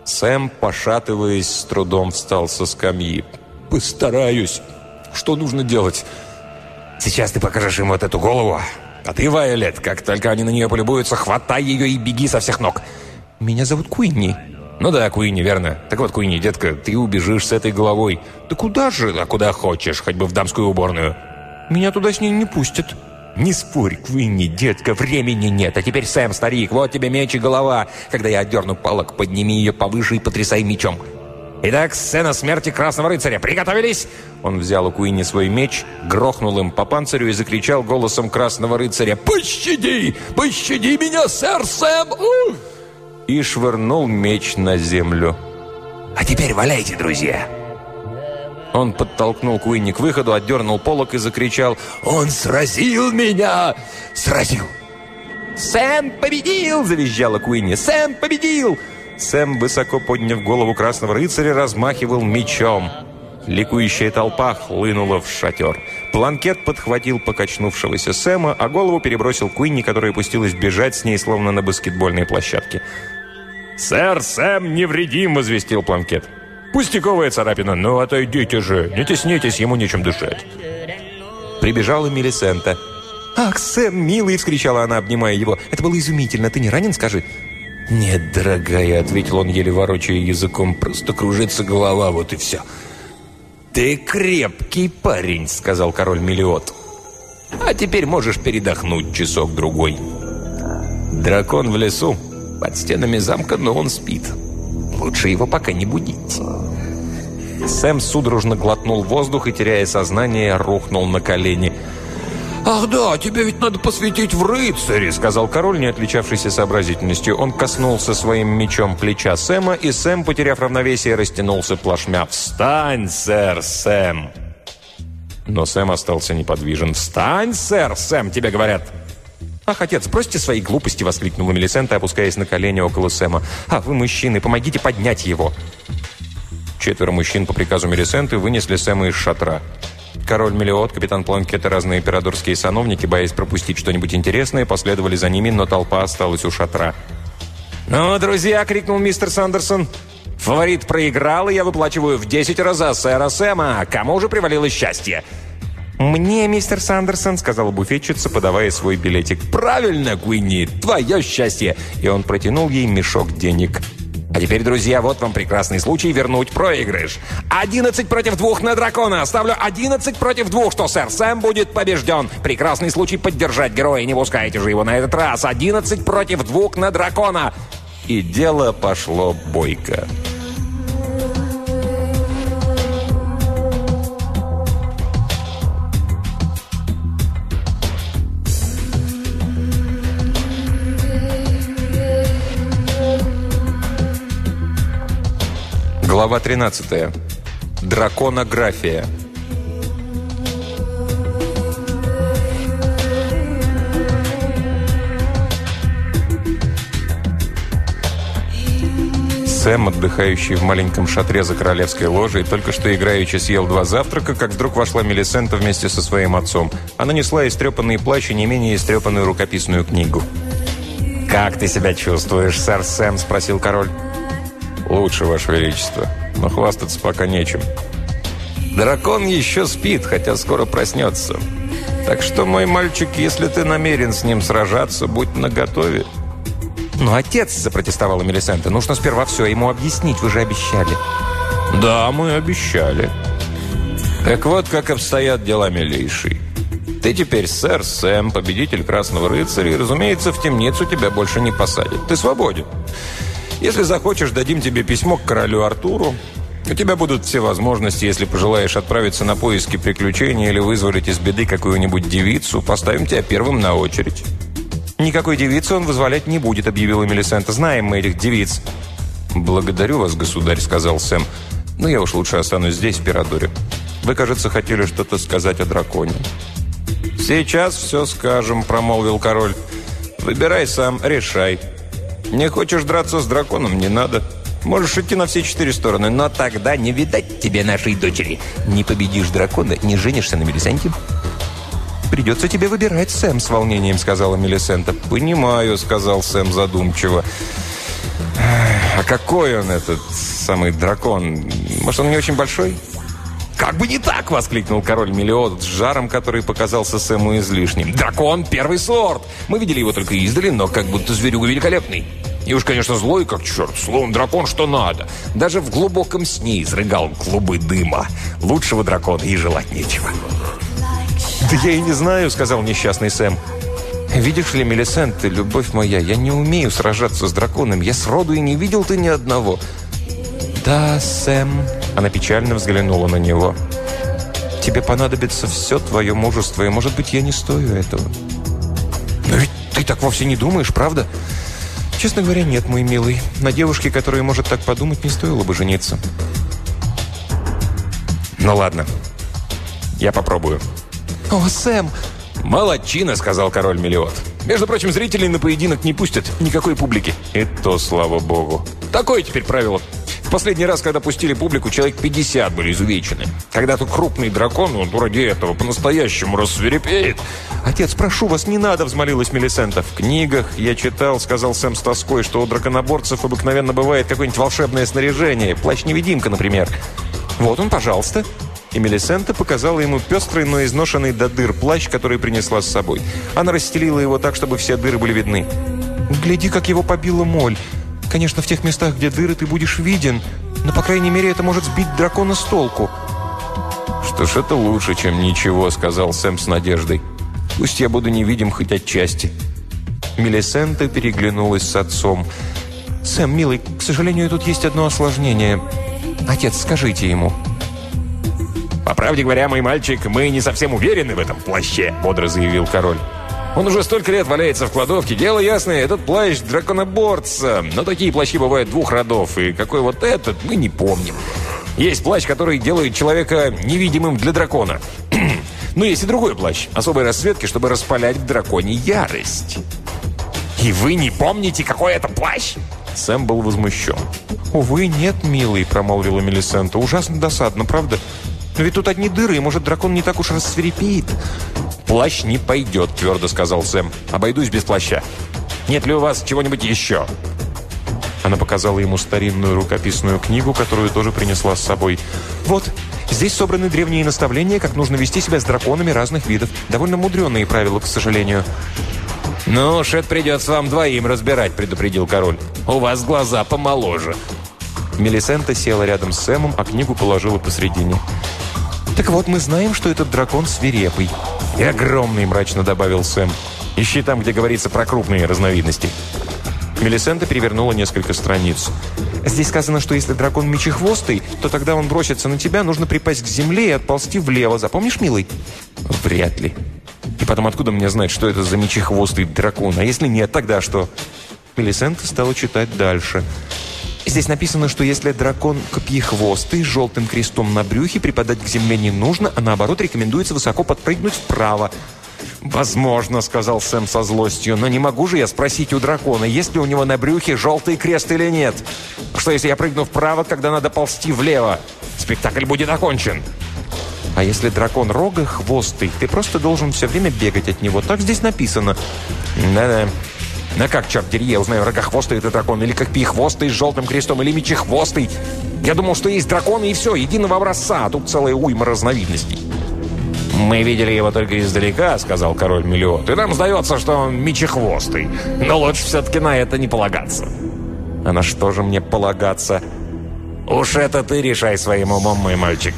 Сэм, пошатываясь, с трудом встал со скамьи. «Постараюсь. Что нужно делать?» «Сейчас ты покажешь им вот эту голову. А ты, Вайолет, как только они на нее полюбуются, хватай ее и беги со всех ног». «Меня зовут Куинни». «Ну да, Куинни, верно. Так вот, Куинни, детка, ты убежишь с этой головой. Да куда же? А куда хочешь, хоть бы в дамскую уборную». «Меня туда с ней не пустят». «Не спорь, Куинни, детка, времени нет. А теперь, Сэм, старик, вот тебе меч и голова. Когда я отдерну палок, подними ее повыше и потрясай мечом». «Итак, сцена смерти Красного Рыцаря. Приготовились?» Он взял у Куинни свой меч, грохнул им по панцирю и закричал голосом Красного Рыцаря «Пощади! Пощади меня, сэр Сэм!» Ух! И швырнул меч на землю. «А теперь валяйте, друзья!» Он подтолкнул Куинни к выходу, отдернул полок и закричал «Он сразил меня! Сразил!» «Сэм победил!» – завизжала Куинни. «Сэм победил!» Сэм, высоко подняв голову красного рыцаря, размахивал мечом. Ликующая толпа хлынула в шатер. Планкет подхватил покачнувшегося Сэма, а голову перебросил Куинни, которая пустилась бежать с ней, словно на баскетбольной площадке. «Сэр Сэм невредим!» – возвестил Планкет. Пустяковая царапина. Ну, отойдите же. Не теснитесь, ему нечем дышать». Прибежала Мелисента. «Ах, Сэм, милый!» – вскричала она, обнимая его. «Это было изумительно. Ты не ранен, скажи?» «Нет, дорогая», – ответил он, еле ворочая языком. «Просто кружится голова, вот и все». «Ты крепкий парень», – сказал король Мелиот. «А теперь можешь передохнуть часок-другой». Дракон в лесу, под стенами замка, но он спит. Лучше его пока не будить. Сэм судорожно глотнул воздух и, теряя сознание, рухнул на колени – «Ах да, тебе ведь надо посвятить в рыцари», — сказал король, не отличавшийся сообразительностью. Он коснулся своим мечом плеча Сэма, и Сэм, потеряв равновесие, растянулся плашмя. «Встань, сэр Сэм!» Но Сэм остался неподвижен. «Встань, сэр Сэм!» — тебе говорят. «Ах, отец, бросьте свои глупости!» — воскликнула Мелисента, опускаясь на колени около Сэма. «А вы, мужчины, помогите поднять его!» Четверо мужчин по приказу Мелисенты вынесли Сэма из шатра. Король Мелиот, капитан Планкет и разные императорские сановники, боясь пропустить что-нибудь интересное, последовали за ними, но толпа осталась у шатра. «Ну, друзья!» — крикнул мистер Сандерсон. «Фаворит проиграл, и я выплачиваю в 10 раз за сэра Сэма. Кому же привалило счастье?» «Мне, мистер Сандерсон», — сказала буфетчица, подавая свой билетик. «Правильно, Куинни, твое счастье!» И он протянул ей мешок денег. А теперь, друзья, вот вам прекрасный случай вернуть проигрыш. 11 против двух на дракона. Ставлю 11 против двух, что сэр Сэм будет побежден. Прекрасный случай поддержать героя. Не пускайте же его на этот раз. 11 против двух на дракона. И дело пошло бойко. Глава 13. Драконография. Сэм, отдыхающий в маленьком шатре за королевской ложей, только что играючи съел два завтрака, как вдруг вошла Мелисента вместе со своим отцом. Она несла истрепанный плащ не менее истрепанную рукописную книгу. «Как ты себя чувствуешь, сэр Сэм?» – спросил король. «Лучше, Ваше Величество, но хвастаться пока нечем. Дракон еще спит, хотя скоро проснется. Так что, мой мальчик, если ты намерен с ним сражаться, будь наготове». «Но отец!» – запротестовала Мелисента. «Нужно сперва все ему объяснить, вы же обещали». «Да, мы обещали». «Так вот, как обстоят дела, милейший. Ты теперь сэр Сэм, победитель Красного Рыцаря, и, разумеется, в темницу тебя больше не посадят. Ты свободен. Если захочешь, дадим тебе письмо к королю Артуру. У тебя будут все возможности, если пожелаешь отправиться на поиски приключений или вызволить из беды какую-нибудь девицу, поставим тебя первым на очередь». «Никакой девицы он вызволять не будет», — объявила Мелисента. «Знаем мы этих девиц». «Благодарю вас, государь», — сказал Сэм. «Но я уж лучше останусь здесь, в Пирадоре. Вы, кажется, хотели что-то сказать о драконе». «Сейчас все скажем», — промолвил король. «Выбирай сам, решай». Не хочешь драться с драконом, не надо. Можешь идти на все четыре стороны, но тогда не видать тебе нашей дочери. Не победишь дракона, не женишься на Мелисенте. «Придется тебе выбирать, Сэм», — с волнением сказала Мелисента. «Понимаю», — сказал Сэм задумчиво. «А какой он, этот самый дракон? Может, он не очень большой?» «Как бы не так!» — воскликнул король Мелиот с жаром, который показался Сэму излишним. «Дракон первый сорт! Мы видели его только издали, но как будто зверюга великолепный. И уж, конечно, злой как черт. Словом, дракон что надо. Даже в глубоком сне изрыгал клубы дыма. Лучшего дракона и желать нечего». «Да я и не знаю», — сказал несчастный Сэм. «Видишь ли, Мелисент, ты, любовь моя, я не умею сражаться с драконом. Я сроду и не видел ты ни одного». «Да, Сэм», она печально взглянула на него. «Тебе понадобится все твое мужество, и, может быть, я не стою этого». «Но ведь ты так вовсе не думаешь, правда?» «Честно говоря, нет, мой милый. На девушке, которая может так подумать, не стоило бы жениться». «Ну ладно, я попробую». «О, Сэм!» «Молодчина», — сказал король Мелиот. «Между прочим, зрителей на поединок не пустят, никакой публики». «И то, слава богу». «Такое теперь правило». Последний раз, когда пустили публику, человек 50 были изувечены. Когда тут крупный дракон, он ради этого по-настоящему рассверепеет. «Отец, прошу вас, не надо!» – взмолилась Мелисента. «В книгах я читал, – сказал Сэм с тоской, – что у драконоборцев обыкновенно бывает какое-нибудь волшебное снаряжение. Плащ-невидимка, например. Вот он, пожалуйста». И Мелисента показала ему пестрый, но изношенный до дыр плащ, который принесла с собой. Она расстелила его так, чтобы все дыры были видны. «Гляди, как его побила моль. Конечно, в тех местах, где дыры, ты будешь виден, но, по крайней мере, это может сбить дракона с толку». «Что ж, это лучше, чем ничего», — сказал Сэм с надеждой. «Пусть я буду невидим хоть отчасти». Мелисента переглянулась с отцом. «Сэм, милый, к сожалению, тут есть одно осложнение. Отец, скажите ему». «По правде говоря, мой мальчик, мы не совсем уверены в этом плаще», — бодро заявил король. «Он уже столько лет валяется в кладовке. Дело ясное, этот плащ драконоборца. Но такие плащи бывают двух родов, и какой вот этот, мы не помним. Есть плащ, который делает человека невидимым для дракона. Но есть и другой плащ, особой расцветки, чтобы распалять в драконе ярость». «И вы не помните, какой это плащ?» Сэм был возмущен. «Увы, нет, милый», — промолвила Мелисента. «Ужасно досадно, правда? Но ведь тут одни дыры, и, может, дракон не так уж рассверепеет». «Плащ не пойдет», — твердо сказал Сэм. «Обойдусь без плаща. Нет ли у вас чего-нибудь еще?» Она показала ему старинную рукописную книгу, которую тоже принесла с собой. «Вот, здесь собраны древние наставления, как нужно вести себя с драконами разных видов. Довольно мудреные правила, к сожалению». «Ну уж это придется вам двоим разбирать», — предупредил король. «У вас глаза помоложе». Мелисента села рядом с Сэмом, а книгу положила посредине. «Так вот, мы знаем, что этот дракон свирепый». «И огромный», — мрачно добавил Сэм. «Ищи там, где говорится про крупные разновидности». Мелисента перевернула несколько страниц. «Здесь сказано, что если дракон мечехвостый, то тогда он бросится на тебя, нужно припасть к земле и отползти влево. Запомнишь, милый?» «Вряд ли. И потом, откуда мне знать, что это за мечехвостый дракон? А если нет, тогда что?» Мелисента стала читать дальше. Здесь написано, что если дракон копьехвостый с желтым крестом на брюхе, припадать к земле не нужно, а наоборот рекомендуется высоко подпрыгнуть вправо. «Возможно», — сказал Сэм со злостью, «но не могу же я спросить у дракона, есть ли у него на брюхе желтый крест или нет? Что, если я прыгну вправо, когда надо ползти влево? Спектакль будет окончен». А если дракон рога хвостый, ты просто должен все время бегать от него. Так здесь написано. Да-да. На как, черт дери, я узнаю, рогохвостый это дракон, или как пихвостый с желтым крестом, или мечехвостый. Я думал, что есть драконы и все, единого образца, а тут целая уйма разновидностей. «Мы видели его только издалека», — сказал король Мелиот, «и нам сдается, что он мечехвостый. Но лучше все-таки на это не полагаться». «А на что же мне полагаться?» «Уж это ты решай своим умом, мой мальчик».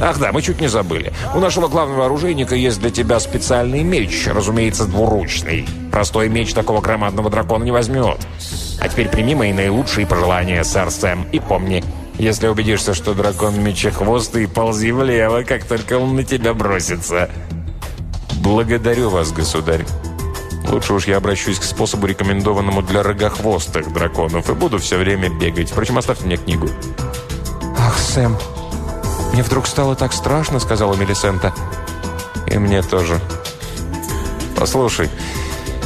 Ах да, мы чуть не забыли. У нашего главного оружейника есть для тебя специальный меч, разумеется, двуручный. Простой меч такого громадного дракона не возьмет. А теперь прими мои наилучшие пожелания, сэр Сэм, и помни, если убедишься, что дракон мечехвостый, ползи влево, как только он на тебя бросится. Благодарю вас, государь. Лучше уж я обращусь к способу, рекомендованному для рогохвостых драконов, и буду все время бегать. Впрочем, оставьте мне книгу. Ах, Сэм, «Мне вдруг стало так страшно», — сказала Мелисента. «И мне тоже». «Послушай,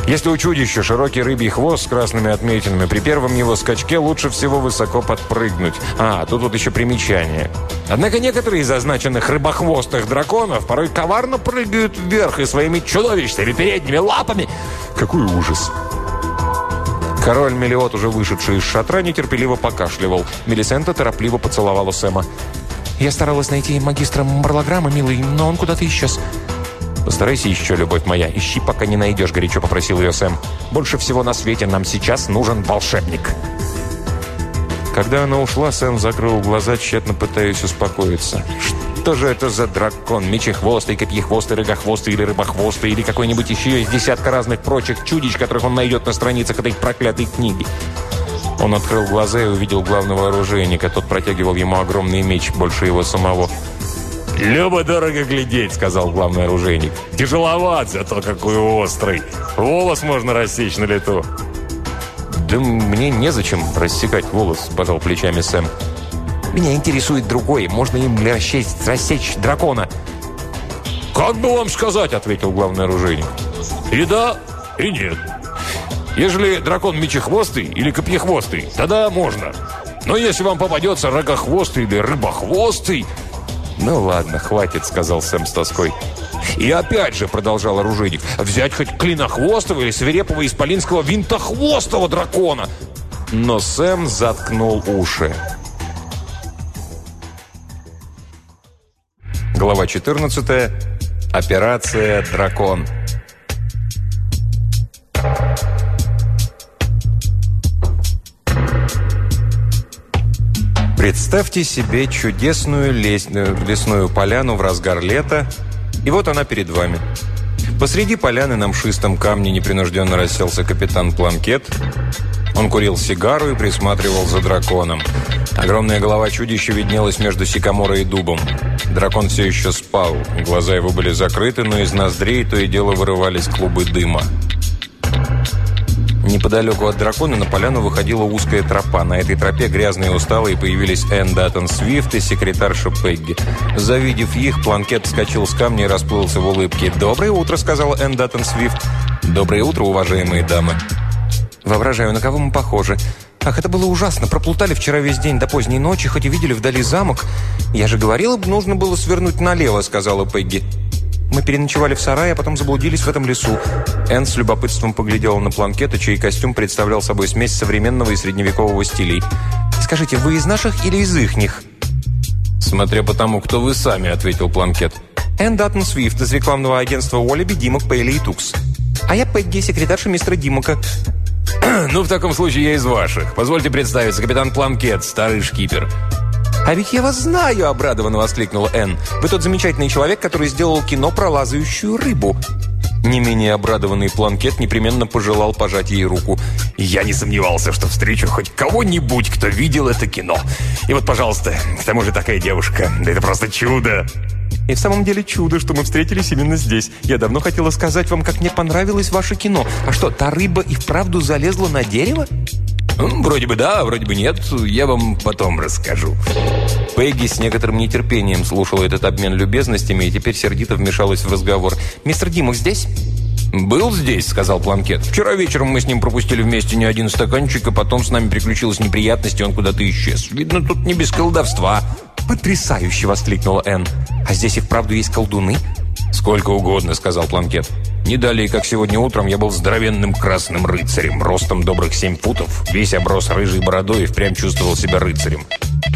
если у чудища широкий рыбий хвост с красными отметинами, при первом его скачке лучше всего высоко подпрыгнуть. А, тут вот еще примечание. Однако некоторые из означенных рыбохвостых драконов порой коварно прыгают вверх и своими чудовищными передними лапами. Какой ужас!» Король Мелиот, уже вышедший из шатра, нетерпеливо покашливал. Мелисента торопливо поцеловала Сэма. Я старалась найти магистра Марлограмма, милый, но он куда-то исчез. «Постарайся еще, любовь моя. Ищи, пока не найдешь», — горячо попросил ее Сэм. «Больше всего на свете нам сейчас нужен волшебник». Когда она ушла, Сэм закрыл глаза, тщетно пытаясь успокоиться. Что же это за дракон? Мечехвостый, копьехвостый, рогохвостый или рыбохвостый, или какой-нибудь еще из десятка разных прочих чудищ, которых он найдет на страницах этой проклятой книги? Он открыл глаза и увидел главного оружейника. Тот протягивал ему огромный меч, больше его самого. «Любо-дорого глядеть», — сказал главный оружейник. «Тяжеловат, зато какой острый. Волос можно рассечь на лету». «Да мне незачем рассекать волос», — пожал плечами Сэм. «Меня интересует другое. Можно им рассечь, рассечь дракона?» «Как бы вам сказать?» — ответил главный оружейник. «И да, и нет». Ежели дракон мечехвостый или копьехвостый, тогда можно. Но если вам попадется рогохвостый или рыбохвостый...» «Ну ладно, хватит», — сказал Сэм с тоской. «И опять же», — продолжал оружейник, «взять хоть клинохвостого или свирепого исполинского винтохвостого дракона». Но Сэм заткнул уши. Глава 14. Операция «Дракон». Представьте себе чудесную лесную, лесную поляну в разгар лета, и вот она перед вами. Посреди поляны на мшистом камне непринужденно расселся капитан Планкет. Он курил сигару и присматривал за драконом. Огромная голова чудища виднелась между сикаморой и дубом. Дракон все еще спал. Глаза его были закрыты, но из ноздрей то и дело вырывались клубы дыма. Неподалеку от дракона на поляну выходила узкая тропа. На этой тропе грязные и усталые появились Энн Даттон Свифт и секретарша Пегги. Завидев их, Планкет вскочил с камня и расплылся в улыбке. «Доброе утро», — сказала Энн Даттон Свифт. «Доброе утро, уважаемые дамы». «Воображаю, на кого мы похожи?» «Ах, это было ужасно. Проплутали вчера весь день до поздней ночи, хоть и видели вдали замок. Я же говорила, нужно было свернуть налево», — сказала Пегги. Мы переночевали в сарае, а потом заблудились в этом лесу. Энн с любопытством поглядела на планкета, чей костюм представлял собой смесь современного и средневекового стилей. «Скажите, вы из наших или из ихних?» «Смотря по тому, кто вы сами», — ответил планкет. «Энн Даттон Свифт из рекламного агентства Уоллеби, Димок, Пейли и Тукс. А я Пегги, секретарша мистера Димока». «Ну, в таком случае я из ваших. Позвольте представиться, капитан Планкет, старый шкипер». «А ведь я вас знаю!» – обрадованно воскликнула Энн. «Вы тот замечательный человек, который сделал кино про лазающую рыбу». Не менее обрадованный Планкет непременно пожелал пожать ей руку. «Я не сомневался, что встречу хоть кого-нибудь, кто видел это кино. И вот, пожалуйста, к тому же такая девушка. Да это просто чудо!» И в самом деле чудо, что мы встретились именно здесь. Я давно хотела сказать вам, как мне понравилось ваше кино. А что, та рыба и вправду залезла на дерево? «Вроде бы да, вроде бы нет. Я вам потом расскажу». Пегги с некоторым нетерпением слушала этот обмен любезностями и теперь сердито вмешалась в разговор. «Мистер Димок здесь?» «Был здесь», — сказал Планкет. «Вчера вечером мы с ним пропустили вместе не один стаканчик, а потом с нами приключилась неприятность, и он куда-то исчез. Видно, тут не без колдовства». «Потрясающе!» — воскликнула Энн. «А здесь и вправду есть колдуны?» «Сколько угодно», — сказал Планкет. «Не далее, как сегодня утром, я был здоровенным красным рыцарем, ростом добрых семь футов, весь оброс рыжей бородой и впрямь чувствовал себя рыцарем.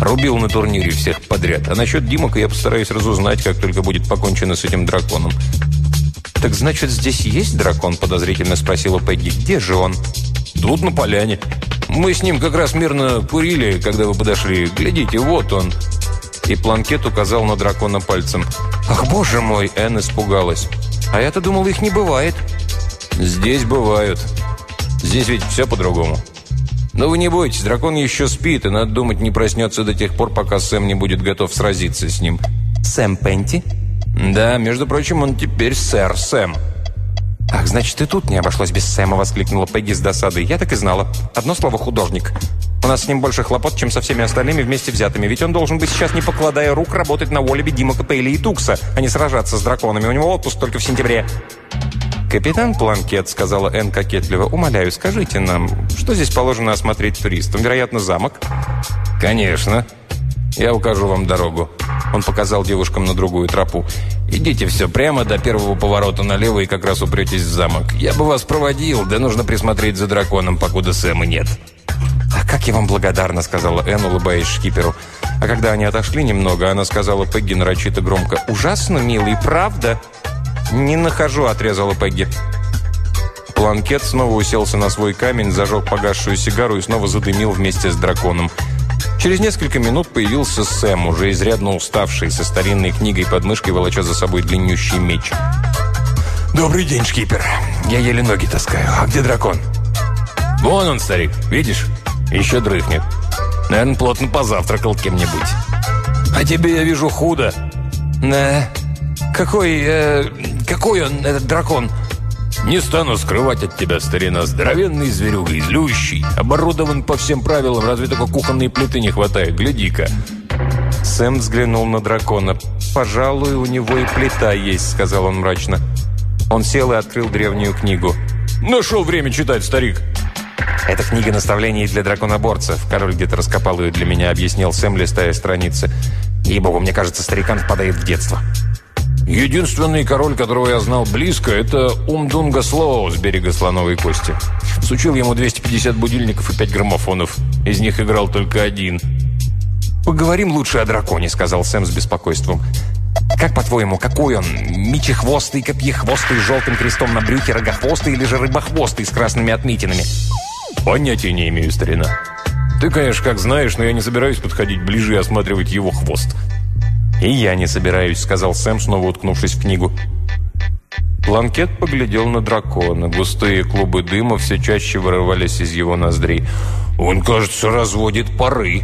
Рубил на турнире всех подряд. А насчет Димока я постараюсь разузнать, как только будет покончено с этим драконом». «Так значит, здесь есть дракон?» – подозрительно спросила Пегги. «Где же он?» «Тут, на поляне. Мы с ним как раз мирно курили, когда вы подошли. Глядите, вот он». И Планкет указал на дракона пальцем. «Ах, боже мой!» – Энн испугалась. «А я-то думал, их не бывает». «Здесь бывают. Здесь ведь все по-другому». Но вы не бойтесь, дракон еще спит, и, надо думать, не проснется до тех пор, пока Сэм не будет готов сразиться с ним. «Сэм Пенти?» «Да, между прочим, он теперь сэр Сэм». «Ах, значит, и тут не обошлось без Сэма», — воскликнула Пегги с досадой. «Я так и знала. Одно слово «художник». У нас с ним больше хлопот, чем со всеми остальными вместе взятыми. Ведь он должен быть сейчас, не покладая рук, работать на Уоллебе, Димака, Пейли и Тукса, а не сражаться с драконами. У него отпуск только в сентябре». «Капитан Планкет», — сказала Энн кокетливо, — «умоляю, скажите нам, что здесь положено осмотреть туристам? Вероятно, замок?» «Конечно. Я укажу вам дорогу». Он показал девушкам на другую тропу. «Идите все прямо до первого поворота налево и как раз упретесь в замок. Я бы вас проводил, да нужно присмотреть за драконом, покуда Сэма нет». «А как я вам благодарна», — сказала Энн, улыбаясь шкиперу. А когда они отошли немного, она сказала Пегги нарочито громко. «Ужасно, милый, правда?» «Не нахожу», — отрезала Пегги. Планкет снова уселся на свой камень, зажег погасшую сигару и снова задымил вместе с драконом. Через несколько минут появился Сэм, уже изрядно уставший, со старинной книгой под мышкой, волоча за собой длиннющий меч. «Добрый день, шкипер. Я еле ноги таскаю. А где дракон?» «Вон он, старик. Видишь? Еще дрыхнет. Наверное, плотно позавтракал кем-нибудь. А тебе, я вижу, худо». «Да. Какой... Э, какой он, этот дракон?» «Не стану скрывать от тебя, старина, здоровенный зверюга, излющий, оборудован по всем правилам, разве только кухонные плиты не хватает, гляди-ка». Сэм взглянул на дракона. «Пожалуй, у него и плита есть», — сказал он мрачно. Он сел и открыл древнюю книгу. «Нашел время читать, старик». «Это книга наставлений для драконоборцев. Король где-то раскопал ее для меня», — объяснил Сэм, листая страницы. «Ей-богу, мне кажется, старикан впадает в детство». Единственный король, которого я знал близко, это Умдунга Слоу с берега Слоновой Кости. Сучил ему 250 будильников и 5 граммофонов. Из них играл только один. «Поговорим лучше о драконе», — сказал Сэм с беспокойством. «Как, по-твоему, какой он? Мечехвостый, копьехвостый, с желтым крестом на брюхе, рогохвостый или же рыбохвостый с красными отметинами?» «Понятия не имею, старина. Ты, конечно, как знаешь, но я не собираюсь подходить ближе и осматривать его хвост». «И я не собираюсь», — сказал Сэм, снова уткнувшись в книгу. Планкет поглядел на дракона. Густые клубы дыма все чаще вырывались из его ноздрей. «Он, кажется, разводит пары».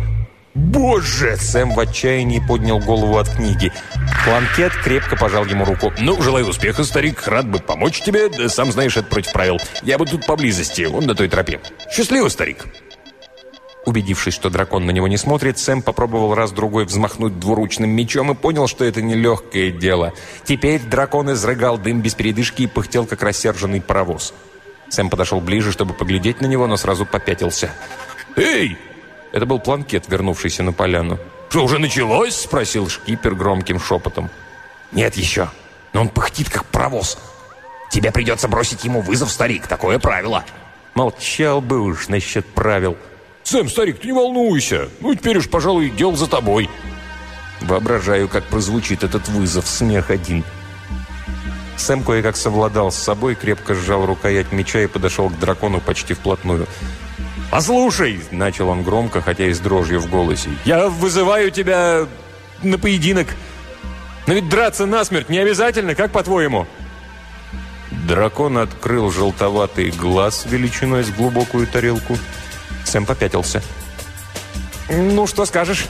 «Боже!» Сэм в отчаянии поднял голову от книги. Планкет крепко пожал ему руку. «Ну, желаю успеха, старик. Рад бы помочь тебе. Сам знаешь, это против правил. Я бы тут поблизости, он на той тропе. Счастливо, старик!» Убедившись, что дракон на него не смотрит, Сэм попробовал раз-другой взмахнуть двуручным мечом и понял, что это нелегкое дело. Теперь дракон изрыгал дым без передышки и пыхтел, как рассерженный паровоз. Сэм подошел ближе, чтобы поглядеть на него, но сразу попятился. «Эй!» Это был планкет, вернувшийся на поляну. «Что, уже началось?» – спросил шкипер громким шепотом. «Нет еще, но он пыхтит, как паровоз. Тебе придется бросить ему вызов, старик, такое правило». Молчал бы уж насчет правил. «Сэм, старик, ты не волнуйся. Ну, теперь уж, пожалуй, дел за тобой». Воображаю, как прозвучит этот вызов, смех один. Сэм кое-как совладал с собой, крепко сжал рукоять меча и подошел к дракону почти вплотную. «Послушай!» – начал он громко, хотя и с дрожью в голосе. «Я вызываю тебя на поединок. Но ведь драться насмерть не обязательно, как по-твоему?» Дракон открыл желтоватый глаз величиной с глубокую тарелку – Сэм попятился. «Ну, что скажешь?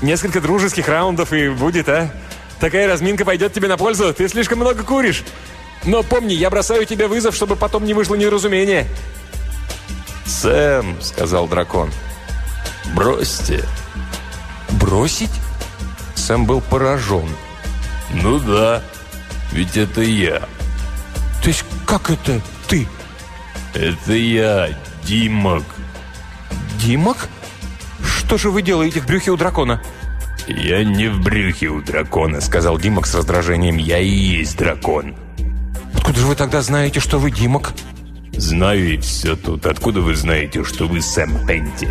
Несколько дружеских раундов и будет, а? Такая разминка пойдет тебе на пользу. Ты слишком много куришь. Но помни, я бросаю тебе вызов, чтобы потом не вышло неразумение». «Сэм», — сказал дракон, — «бросьте». «Бросить?» Сэм был поражен. «Ну да, ведь это я». «То есть как это ты?» «Это я, Димок». «Димок? Что же вы делаете в брюхе у дракона?» «Я не в брюхе у дракона», — сказал Димок с раздражением. «Я и есть дракон». «Откуда же вы тогда знаете, что вы Димок?» «Знаю и все тут. Откуда вы знаете, что вы Сэм Пенти?»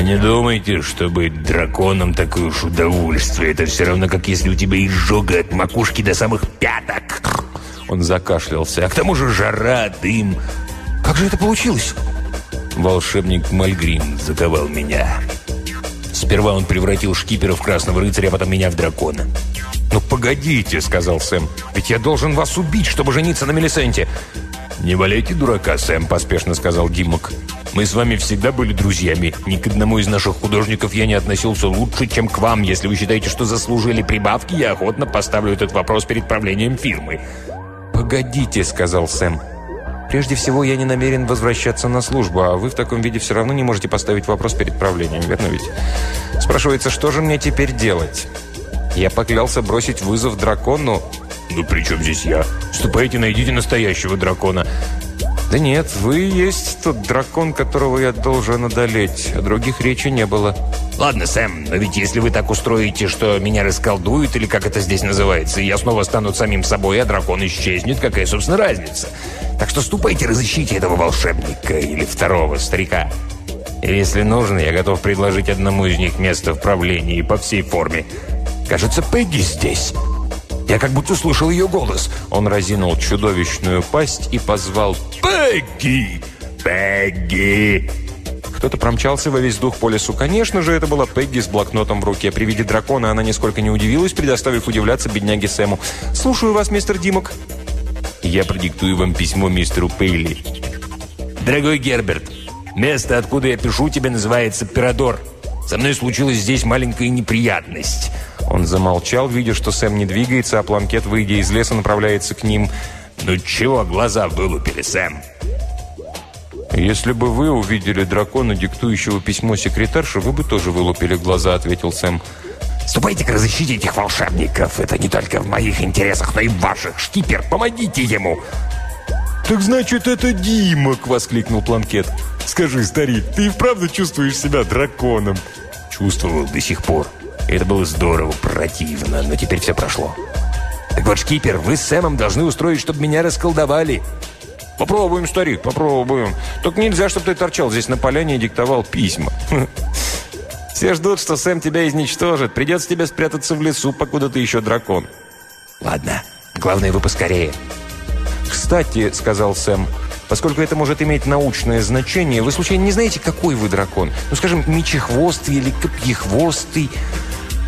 Не думайте, что быть драконом такое уж удовольствие. Это все равно, как если у тебя изжога от макушки до самых пяток. Он закашлялся. А к тому же жара, дым. Как же это получилось? Волшебник Мальгрим заковал меня. Сперва он превратил шкипера в красного рыцаря, а потом меня в дракона. «Ну погодите», — сказал Сэм, — «ведь я должен вас убить, чтобы жениться на Мелисенте». «Не валяйте дурака, Сэм», — поспешно сказал Димок. «Мы с вами всегда были друзьями. Ни к одному из наших художников я не относился лучше, чем к вам. Если вы считаете, что заслужили прибавки, я охотно поставлю этот вопрос перед правлением фирмы». «Погодите», — сказал Сэм. Прежде всего, я не намерен возвращаться на службу, а вы в таком виде все равно не можете поставить вопрос перед правлением, верно ведь? Спрашивается, что же мне теперь делать? Я поклялся бросить вызов дракону. Ну при чем здесь я? Ступайте, найдите настоящего дракона. Да нет, вы есть тот дракон, которого я должен одолеть. О других речи не было. Ладно, Сэм, но ведь если вы так устроите, что меня расколдуют, или как это здесь называется, я снова стану самим собой, а дракон исчезнет, какая, собственно, разница? Так что ступайте, разыщите этого волшебника или второго старика. Или, если нужно, я готов предложить одному из них место в правлении по всей форме. Кажется, Пегги здесь. Я как будто слышал ее голос. Он разинул чудовищную пасть и позвал «Пегги! Пегги!» Кто-то промчался во весь дух по лесу. Конечно же, это была Пегги с блокнотом в руке. При виде дракона она нисколько не удивилась, предоставив удивляться бедняге Сэму. «Слушаю вас, мистер Димок». «Я продиктую вам письмо мистеру Пейли». «Дорогой Герберт, место, откуда я пишу тебе, называется Пирадор. Со мной случилась здесь маленькая неприятность». Он замолчал, видя, что Сэм не двигается, а планкет, выйдя из леса, направляется к ним. «Ну чего глаза вылупили, Сэм?» «Если бы вы увидели дракона, диктующего письмо секретарши, вы бы тоже вылупили глаза», — ответил Сэм. «Ступайте-ка, разыщите этих волшебников. Это не только в моих интересах, но и в ваших. Шкипер, помогите ему!» «Так значит, это Димок!» – воскликнул Планкет. «Скажи, старик, ты и вправду чувствуешь себя драконом?» Чувствовал до сих пор. Это было здорово, противно, но теперь все прошло. Так вот, шкипер, вы с Сэмом должны устроить, чтобы меня расколдовали. «Попробуем, старик, попробуем. Только нельзя, чтобы ты торчал здесь на поляне и диктовал письма. Все ждут, что Сэм тебя изничтожит. Придется тебе спрятаться в лесу, покуда ты еще дракон». «Ладно, главное, вы поскорее». «Кстати», — сказал Сэм, Поскольку это может иметь научное значение, вы случайно не знаете, какой вы дракон? Ну, скажем, мечехвостый или копьехвостый?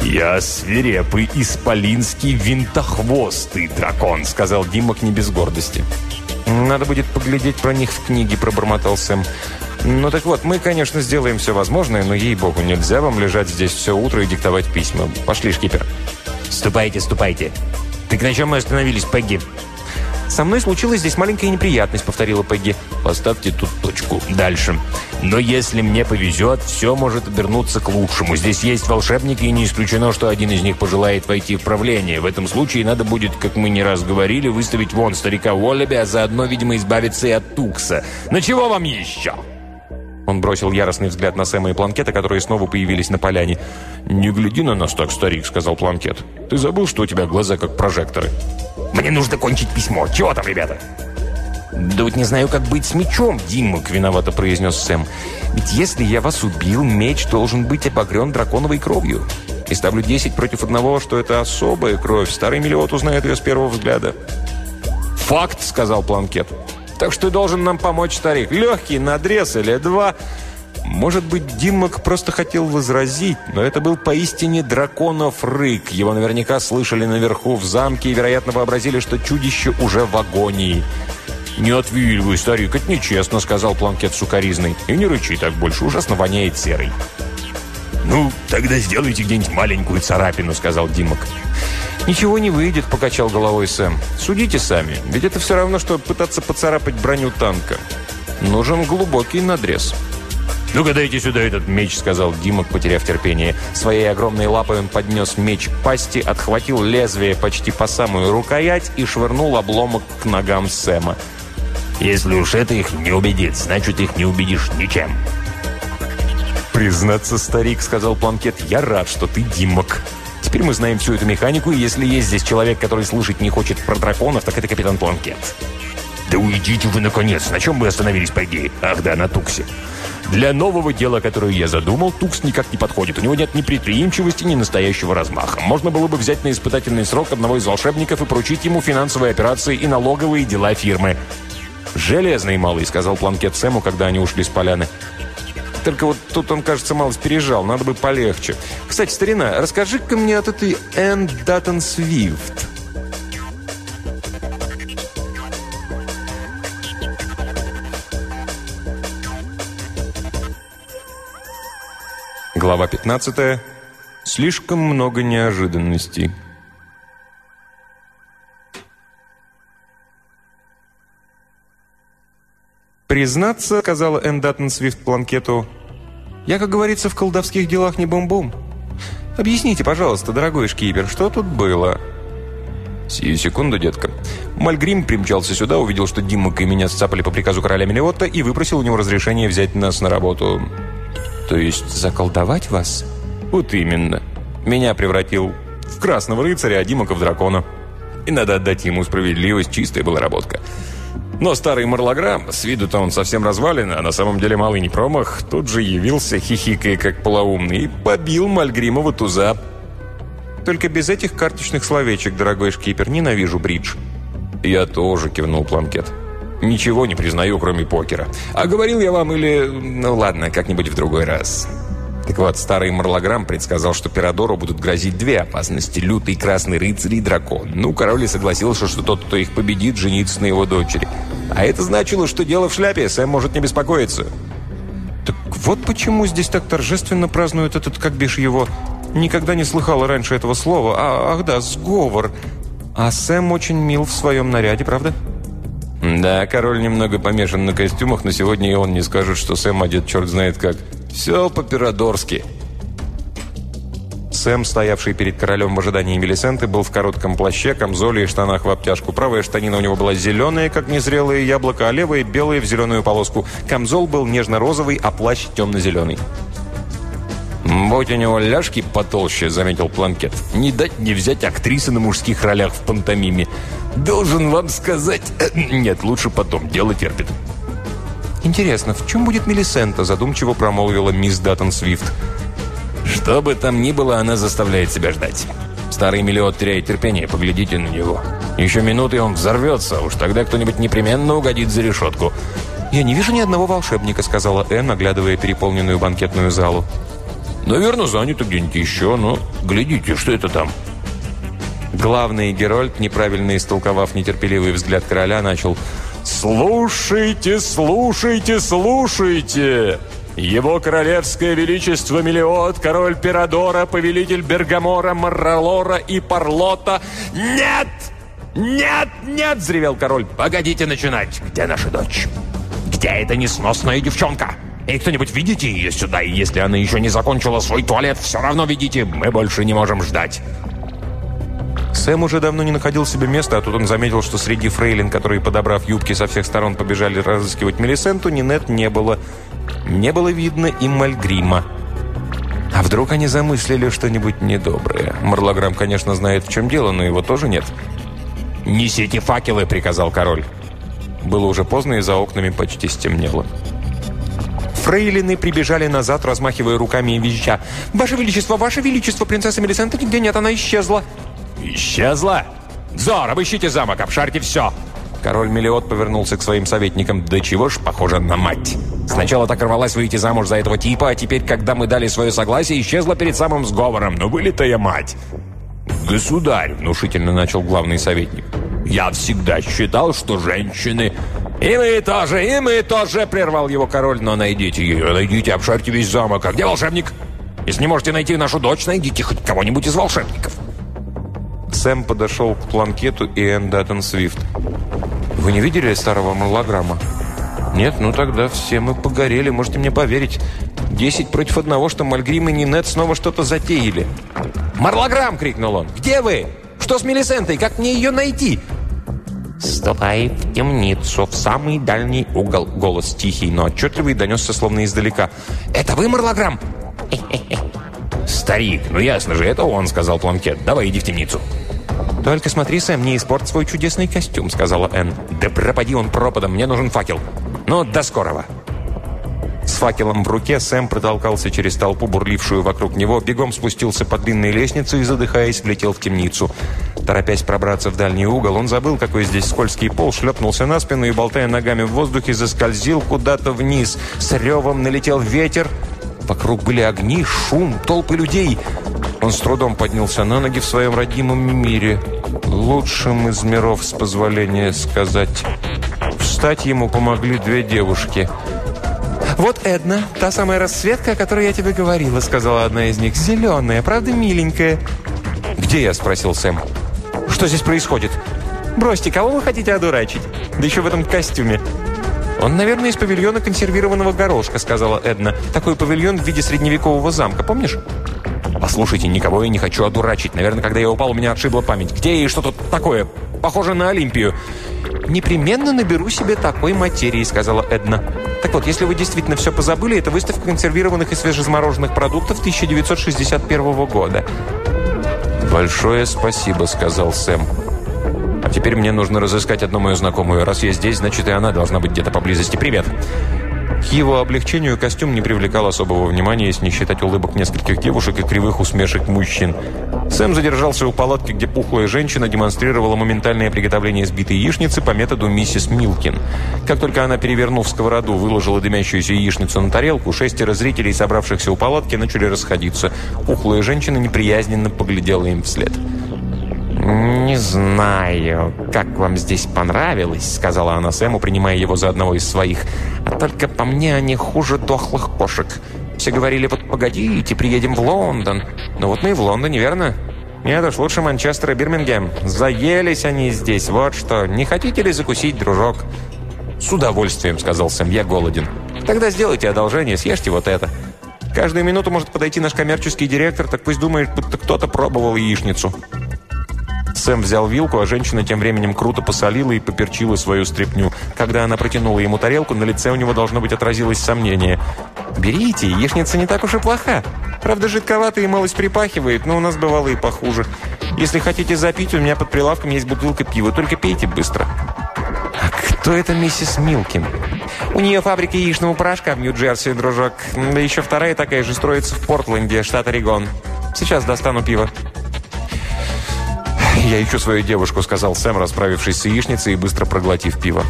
«Я свирепый исполинский винтохвостый дракон», — сказал Димок не без гордости. «Надо будет поглядеть про них в книге», — пробормотал Сэм. «Ну так вот, мы, конечно, сделаем все возможное, но, ей-богу, нельзя вам лежать здесь все утро и диктовать письма. Пошли, шкипер». «Ступайте, ступайте. Так на чем мы остановились, Пегги?» «Со мной случилась здесь маленькая неприятность», — повторила Пегги. «Поставьте тут точку. Дальше. Но если мне повезет, все может обернуться к лучшему. Здесь есть волшебники, и не исключено, что один из них пожелает войти в правление. В этом случае надо будет, как мы не раз говорили, выставить вон старика Уоллеби, а заодно, видимо, избавиться и от Тукса. Но чего вам еще?» Он бросил яростный взгляд на Сэма и Планкета, которые снова появились на поляне. «Не гляди на нас так, старик», — сказал Планкет. «Ты забыл, что у тебя глаза как прожекторы?» «Мне нужно кончить письмо. Чего там, ребята?» «Да вот не знаю, как быть с мечом, Димок», — виновато произнес Сэм. «Ведь если я вас убил, меч должен быть обогрен драконовой кровью. И ставлю 10 против одного, что это особая кровь. Старый Мелиот узнает ее с первого взгляда». «Факт», — сказал Планкет. Так что ты должен нам помочь, старик. Легкий надрез или два. Может быть, Димок просто хотел возразить, но это был поистине драконов рык. Его наверняка слышали наверху в замке и, вероятно, вообразили, что чудище уже в агонии. «Не отвиливай, старик, это нечестно», — сказал Планкет сукоризный. «И не рычи так больше, ужасно воняет серой». «Ну, тогда сделайте где-нибудь маленькую царапину», — сказал Димок. «Ничего не выйдет», — покачал головой Сэм. «Судите сами, ведь это все равно, что пытаться поцарапать броню танка. Нужен глубокий надрез». «Ну-ка, дайте сюда этот меч», — сказал Димок, потеряв терпение. Своей огромной лапой он поднес меч к пасти, отхватил лезвие почти по самую рукоять и швырнул обломок к ногам Сэма. «Если уж это их не убедит, значит, их не убедишь ничем». «Признаться, старик», — сказал Планкет, — «я рад, что ты Димок». Теперь мы знаем всю эту механику, и если есть здесь человек, который слушать не хочет про драконов, так это капитан Планкет. «Да уйдите вы, наконец! На чем мы остановились, по? Ах да, на Туксе. Для нового дела, которое я задумал, Тукс никак не подходит. У него нет ни предприимчивости, ни настоящего размаха. Можно было бы взять на испытательный срок одного из волшебников и поручить ему финансовые операции и налоговые дела фирмы». «Железный малый», — сказал Планкет Сэму, когда они ушли с поляны. Только вот тут он, кажется, малость пережал. Надо бы полегче. Кстати, старина, расскажи-ка мне об этой Энн Даттон Свифт. Глава 15. Слишком много неожиданностей. «Признаться, — сказала Энн Свифт Планкету, — я, как говорится, в колдовских делах не бум-бум. Объясните, пожалуйста, дорогой шкипер, что тут было?» «Сию секунду, детка». Мальгрим примчался сюда, увидел, что Димок и меня сцапали по приказу короля Мелиотта и выпросил у него разрешение взять нас на работу. «То есть заколдовать вас?» «Вот именно. Меня превратил в красного рыцаря, а Димока в дракона. И надо отдать ему справедливость, чистая была работка». Но старый Марлограмм, с виду-то он совсем развален, а на самом деле малый не промах, тут же явился, хихикая как полоумный, и побил Мальгримова туза. «Только без этих карточных словечек, дорогой шкипер, ненавижу бридж». «Я тоже», — кивнул Планкет. «Ничего не признаю, кроме покера. А говорил я вам или... Ну ладно, как-нибудь в другой раз». Так вот, старый Марлограмм предсказал, что Пирадору будут грозить две опасности – лютый красный рыцарь и дракон. Ну, король и согласился, что тот, кто их победит, женится на его дочери. А это значило, что дело в шляпе, Сэм может не беспокоиться. Так вот почему здесь так торжественно празднуют этот, как бишь его... Никогда не слыхала раньше этого слова. А, ах да, сговор. А Сэм очень мил в своем наряде, правда? Да, король немного помешан на костюмах, но сегодня и он не скажет, что Сэм одет черт знает как. Все по-пирадорски. Сэм, стоявший перед королем в ожидании Мелисенты, был в коротком плаще, камзоле и штанах в обтяжку. Правая штанина у него была зеленая, как незрелое яблоко, а левая – белая в зеленую полоску. Камзол был нежно-розовый, а плащ темно-зеленый. «Будь у него ляжки потолще», — заметил Планкет. «Не дать не взять актрисы на мужских ролях в пантомиме. Должен вам сказать...» э, «Нет, лучше потом, дело терпит». «Интересно, в чем будет Мелисента?» – задумчиво промолвила мисс Даттон Свифт. Что бы там ни было, она заставляет себя ждать. Старый Мелиот теряет терпение, поглядите на него. Еще минуты, и он взорвется, уж тогда кто-нибудь непременно угодит за решетку. «Я не вижу ни одного волшебника», — сказала Энн, оглядывая переполненную банкетную залу. «Наверное, занято где-нибудь еще, но глядите, что это там?» Главный Герольд, неправильно истолковав нетерпеливый взгляд короля, начал «Слушайте, слушайте, слушайте!» Его королевское величество Мелиот, король Пирадора, повелитель Бергамора, Марралора и Парлота. «Нет! Нет! Нет!» – взревел король. «Погодите начинать! Где наша дочь? Где эта несносная девчонка? И кто-нибудь видите ее сюда? И если она еще не закончила свой туалет, все равно видите, мы больше не можем ждать». Сэм уже давно не находил себе места, а тут он заметил, что среди фрейлин, которые, подобрав юбки со всех сторон, побежали разыскивать Мелисенту, Нинет не было. Не было видно и Мальгрима. А вдруг они замыслили что-нибудь недоброе? Марлограмм, конечно, знает, в чем дело, но его тоже нет. «Несите факелы!» — приказал король. Было уже поздно, и за окнами почти стемнело. Фрейлины прибежали назад, размахивая руками и визжа. «Ваше Величество! Ваше Величество! Принцесса Мелисента нигде нет, она исчезла!» «Исчезла? Зор, обыщите замок, обшарьте все!» Король Мелиот повернулся к своим советникам. «Да чего ж похоже на мать! Сначала так рвалась выйти замуж за этого типа, а теперь, когда мы дали свое согласие, исчезла перед самым сговором. Ну, вылитая мать!» «Государь!» – внушительно начал главный советник. «Я всегда считал, что женщины...» «И мы тоже, и мы тоже!» – прервал его король. «Но найдите ее, найдите, обшарьте весь замок. А где волшебник? Если не можете найти нашу дочь, найдите хоть кого-нибудь из волшебников». Сэм подошел к планкету и Энн Даттон Свифт. «Вы не видели старого марлограмма?» «Нет, ну тогда все мы погорели, можете мне поверить. Десять против одного, что Мальгрим и Нинет снова что-то затеяли». «Марлограмм!» — крикнул он. «Где вы? Что с Мелисентой? Как мне ее найти?» «Ступай в темницу, в самый дальний угол». Голос тихий, но отчетливый, донесся словно издалека. «Это вы, Марлограмм?» «Старик, ну ясно же, это он», — сказал Планкет. «Давай иди в темницу». «Только смотри, Сэм, не испорт свой чудесный костюм», — сказала Энн. «Да пропади он пропадом, мне нужен факел. Ну, до скорого». С факелом в руке Сэм протолкался через толпу, бурлившую вокруг него, бегом спустился по длинной лестнице и, задыхаясь, влетел в темницу. Торопясь пробраться в дальний угол, он забыл, какой здесь скользкий пол, шлепнулся на спину и, болтая ногами в воздухе, заскользил куда-то вниз. С ревом налетел ветер. Вокруг были огни, шум, толпы людей. Он с трудом поднялся на ноги в своем родимом мире. Лучшим из миров, с позволения сказать. Встать ему помогли две девушки – «Вот Эдна, та самая расцветка, о которой я тебе говорила», сказала одна из них. «Зеленая, правда миленькая». «Где я?» – спросил Сэм. «Что здесь происходит?» «Бросьте, кого вы хотите одурачить? Да еще в этом костюме». «Он, наверное, из павильона консервированного горошка», сказала Эдна. «Такой павильон в виде средневекового замка, помнишь?» «Послушайте, никого я не хочу одурачить. Наверное, когда я упал, у меня отшибла память. Где и что тут такое? Похоже на Олимпию». «Непременно наберу себе такой материи», сказала Эдна. Так вот, если вы действительно все позабыли, это выставка консервированных и свежезамороженных продуктов 1961 года. «Большое спасибо», — сказал Сэм. «А теперь мне нужно разыскать одну мою знакомую. Раз я здесь, значит, и она должна быть где-то поблизости. Привет!» К его облегчению костюм не привлекал особого внимания, если не считать улыбок нескольких девушек и кривых усмешек мужчин. Сэм задержался у палатки, где пухлая женщина демонстрировала моментальное приготовление сбитой яичницы по методу миссис Милкин. Как только она, перевернув сковороду, выложила дымящуюся яичницу на тарелку, шестеро зрителей, собравшихся у палатки, начали расходиться. Пухлая женщина неприязненно поглядела им вслед. «Не знаю, как вам здесь понравилось», — сказала она Сэму, принимая его за одного из своих. «А только по мне они хуже дохлых кошек. Все говорили, вот погодите, приедем в Лондон. Но вот мы и в Лондоне, верно?» «Нет уж, лучше Манчестер и Бирмингем. Заелись они здесь, вот что. Не хотите ли закусить, дружок?» «С удовольствием», — сказал Сэм, — «я голоден». «Тогда сделайте одолжение, съешьте вот это». Каждую минуту может подойти наш коммерческий директор, так пусть думает, будто кто-то пробовал яичницу». Сэм взял вилку, а женщина тем временем круто посолила и поперчила свою стряпню. Когда она протянула ему тарелку, на лице у него должно быть отразилось сомнение. «Берите, яичница не так уж и плоха. Правда, жидковатая и малость припахивает, но у нас бывало и похуже. Если хотите запить, у меня под прилавком есть бутылка пива, только пейте быстро». «А кто это миссис Милкин?» «У нее фабрика яичного порошка в Нью-Джерси, дружок. Да еще вторая такая же строится в Портленде, штат Орегон. Сейчас достану пиво». «Я ищу свою девушку», — сказал Сэм, расправившись с яичницей и быстро проглотив пиво.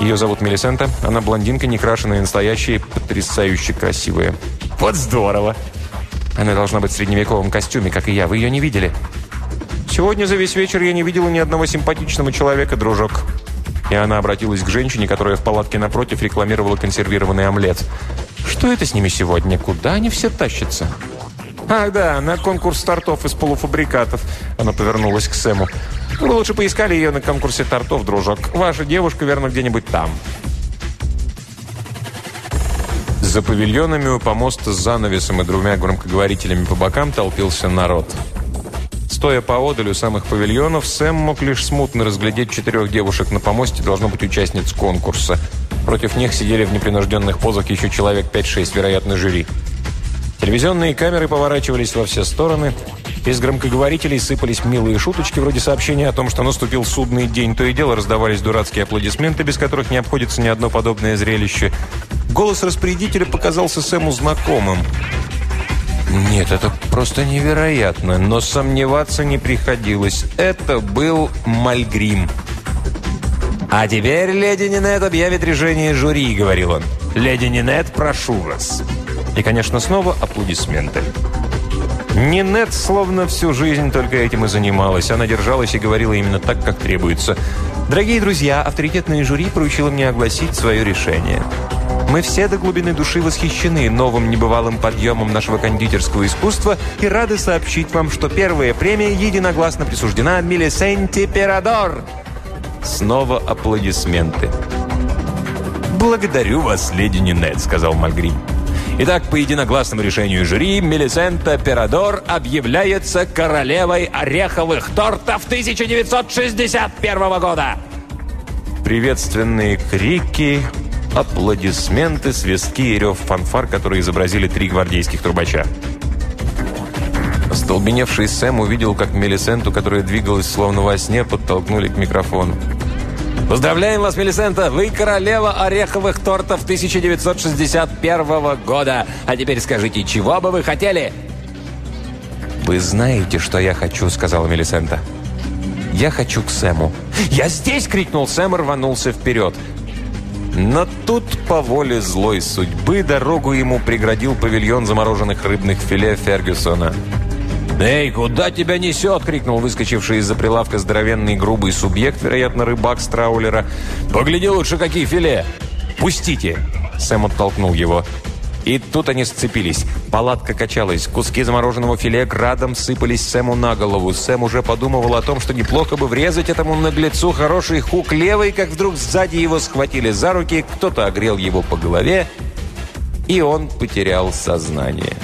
Ее зовут Мелисента. Она блондинка, некрашенная, настоящая, потрясающе красивая. Вот здорово. Она должна быть в средневековом костюме, как и я. Вы ее не видели? Сегодня за весь вечер я не видела ни одного симпатичного человека, дружок. И она обратилась к женщине, которая в палатке напротив рекламировала консервированный омлет. Что это с ними сегодня? Куда они все тащатся? «Ах, да, на конкурс тортов из полуфабрикатов». Она повернулась к Сэму. «Вы лучше поискали ее на конкурсе тортов, дружок. Ваша девушка, верно, где-нибудь там». За павильонами у помоста с занавесом и двумя громкоговорителями по бокам толпился народ. Стоя поодаль у самых павильонов, Сэм мог лишь смутно разглядеть четырех девушек на помосте, должно быть участниц конкурса. Против них сидели в непринужденных позах еще человек 5-6, вероятно, жюри. Телевизионные камеры поворачивались во все стороны. Из громкоговорителей сыпались милые шуточки, вроде сообщения о том, что наступил судный день. То и дело раздавались дурацкие аплодисменты, без которых не обходится ни одно подобное зрелище. Голос распорядителя показался Сэму знакомым. Нет, это просто невероятно, но сомневаться не приходилось. Это был Мальгрим. «А теперь леди Нинет объявит решение жюри», — говорил он. «Леди Нинет, прошу вас». И, конечно, снова аплодисменты. Нинет словно всю жизнь только этим и занималась. Она держалась и говорила именно так, как требуется. «Дорогие друзья, авторитетное жюри поручило мне огласить свое решение». Мы все до глубины души восхищены новым небывалым подъемом нашего кондитерского искусства и рады сообщить вам, что первая премия единогласно присуждена Мелисенти Перадор. Снова аплодисменты. «Благодарю вас, леди Нинет», — сказал Мальгрим. Итак, по единогласному решению жюри, Мелисента Перадор объявляется королевой ореховых тортов 1961 года. Приветственные крики, аплодисменты, свистки и рев фанфар, которые изобразили три гвардейских трубача. Столбеневший Сэм увидел, как Мелисенту, которая двигалась словно во сне, подтолкнули к микрофону. Поздравляем вас, Мелисента! Вы королева ореховых тортов 1961 года. А теперь скажите, чего бы вы хотели? «Вы знаете, что я хочу», — сказала Мелисента. «Я хочу к Сэму». «Я здесь!» — крикнул Сэм и рванулся вперед. Но тут, по воле злой судьбы, дорогу ему преградил павильон замороженных рыбных филе Фергюсона. «Эй, куда тебя несет?» — крикнул выскочивший из-за прилавка здоровенный грубый субъект, вероятно, рыбак с траулера. «Погляди лучше, какие филе!» «Пустите!» — Сэм оттолкнул его. И тут они сцепились. Палатка качалась. Куски замороженного филе градом сыпались Сэму на голову. Сэм уже подумывал о том, что неплохо бы врезать этому наглецу хороший хук левый, как вдруг сзади его схватили за руки, кто-то огрел его по голове, и он потерял сознание.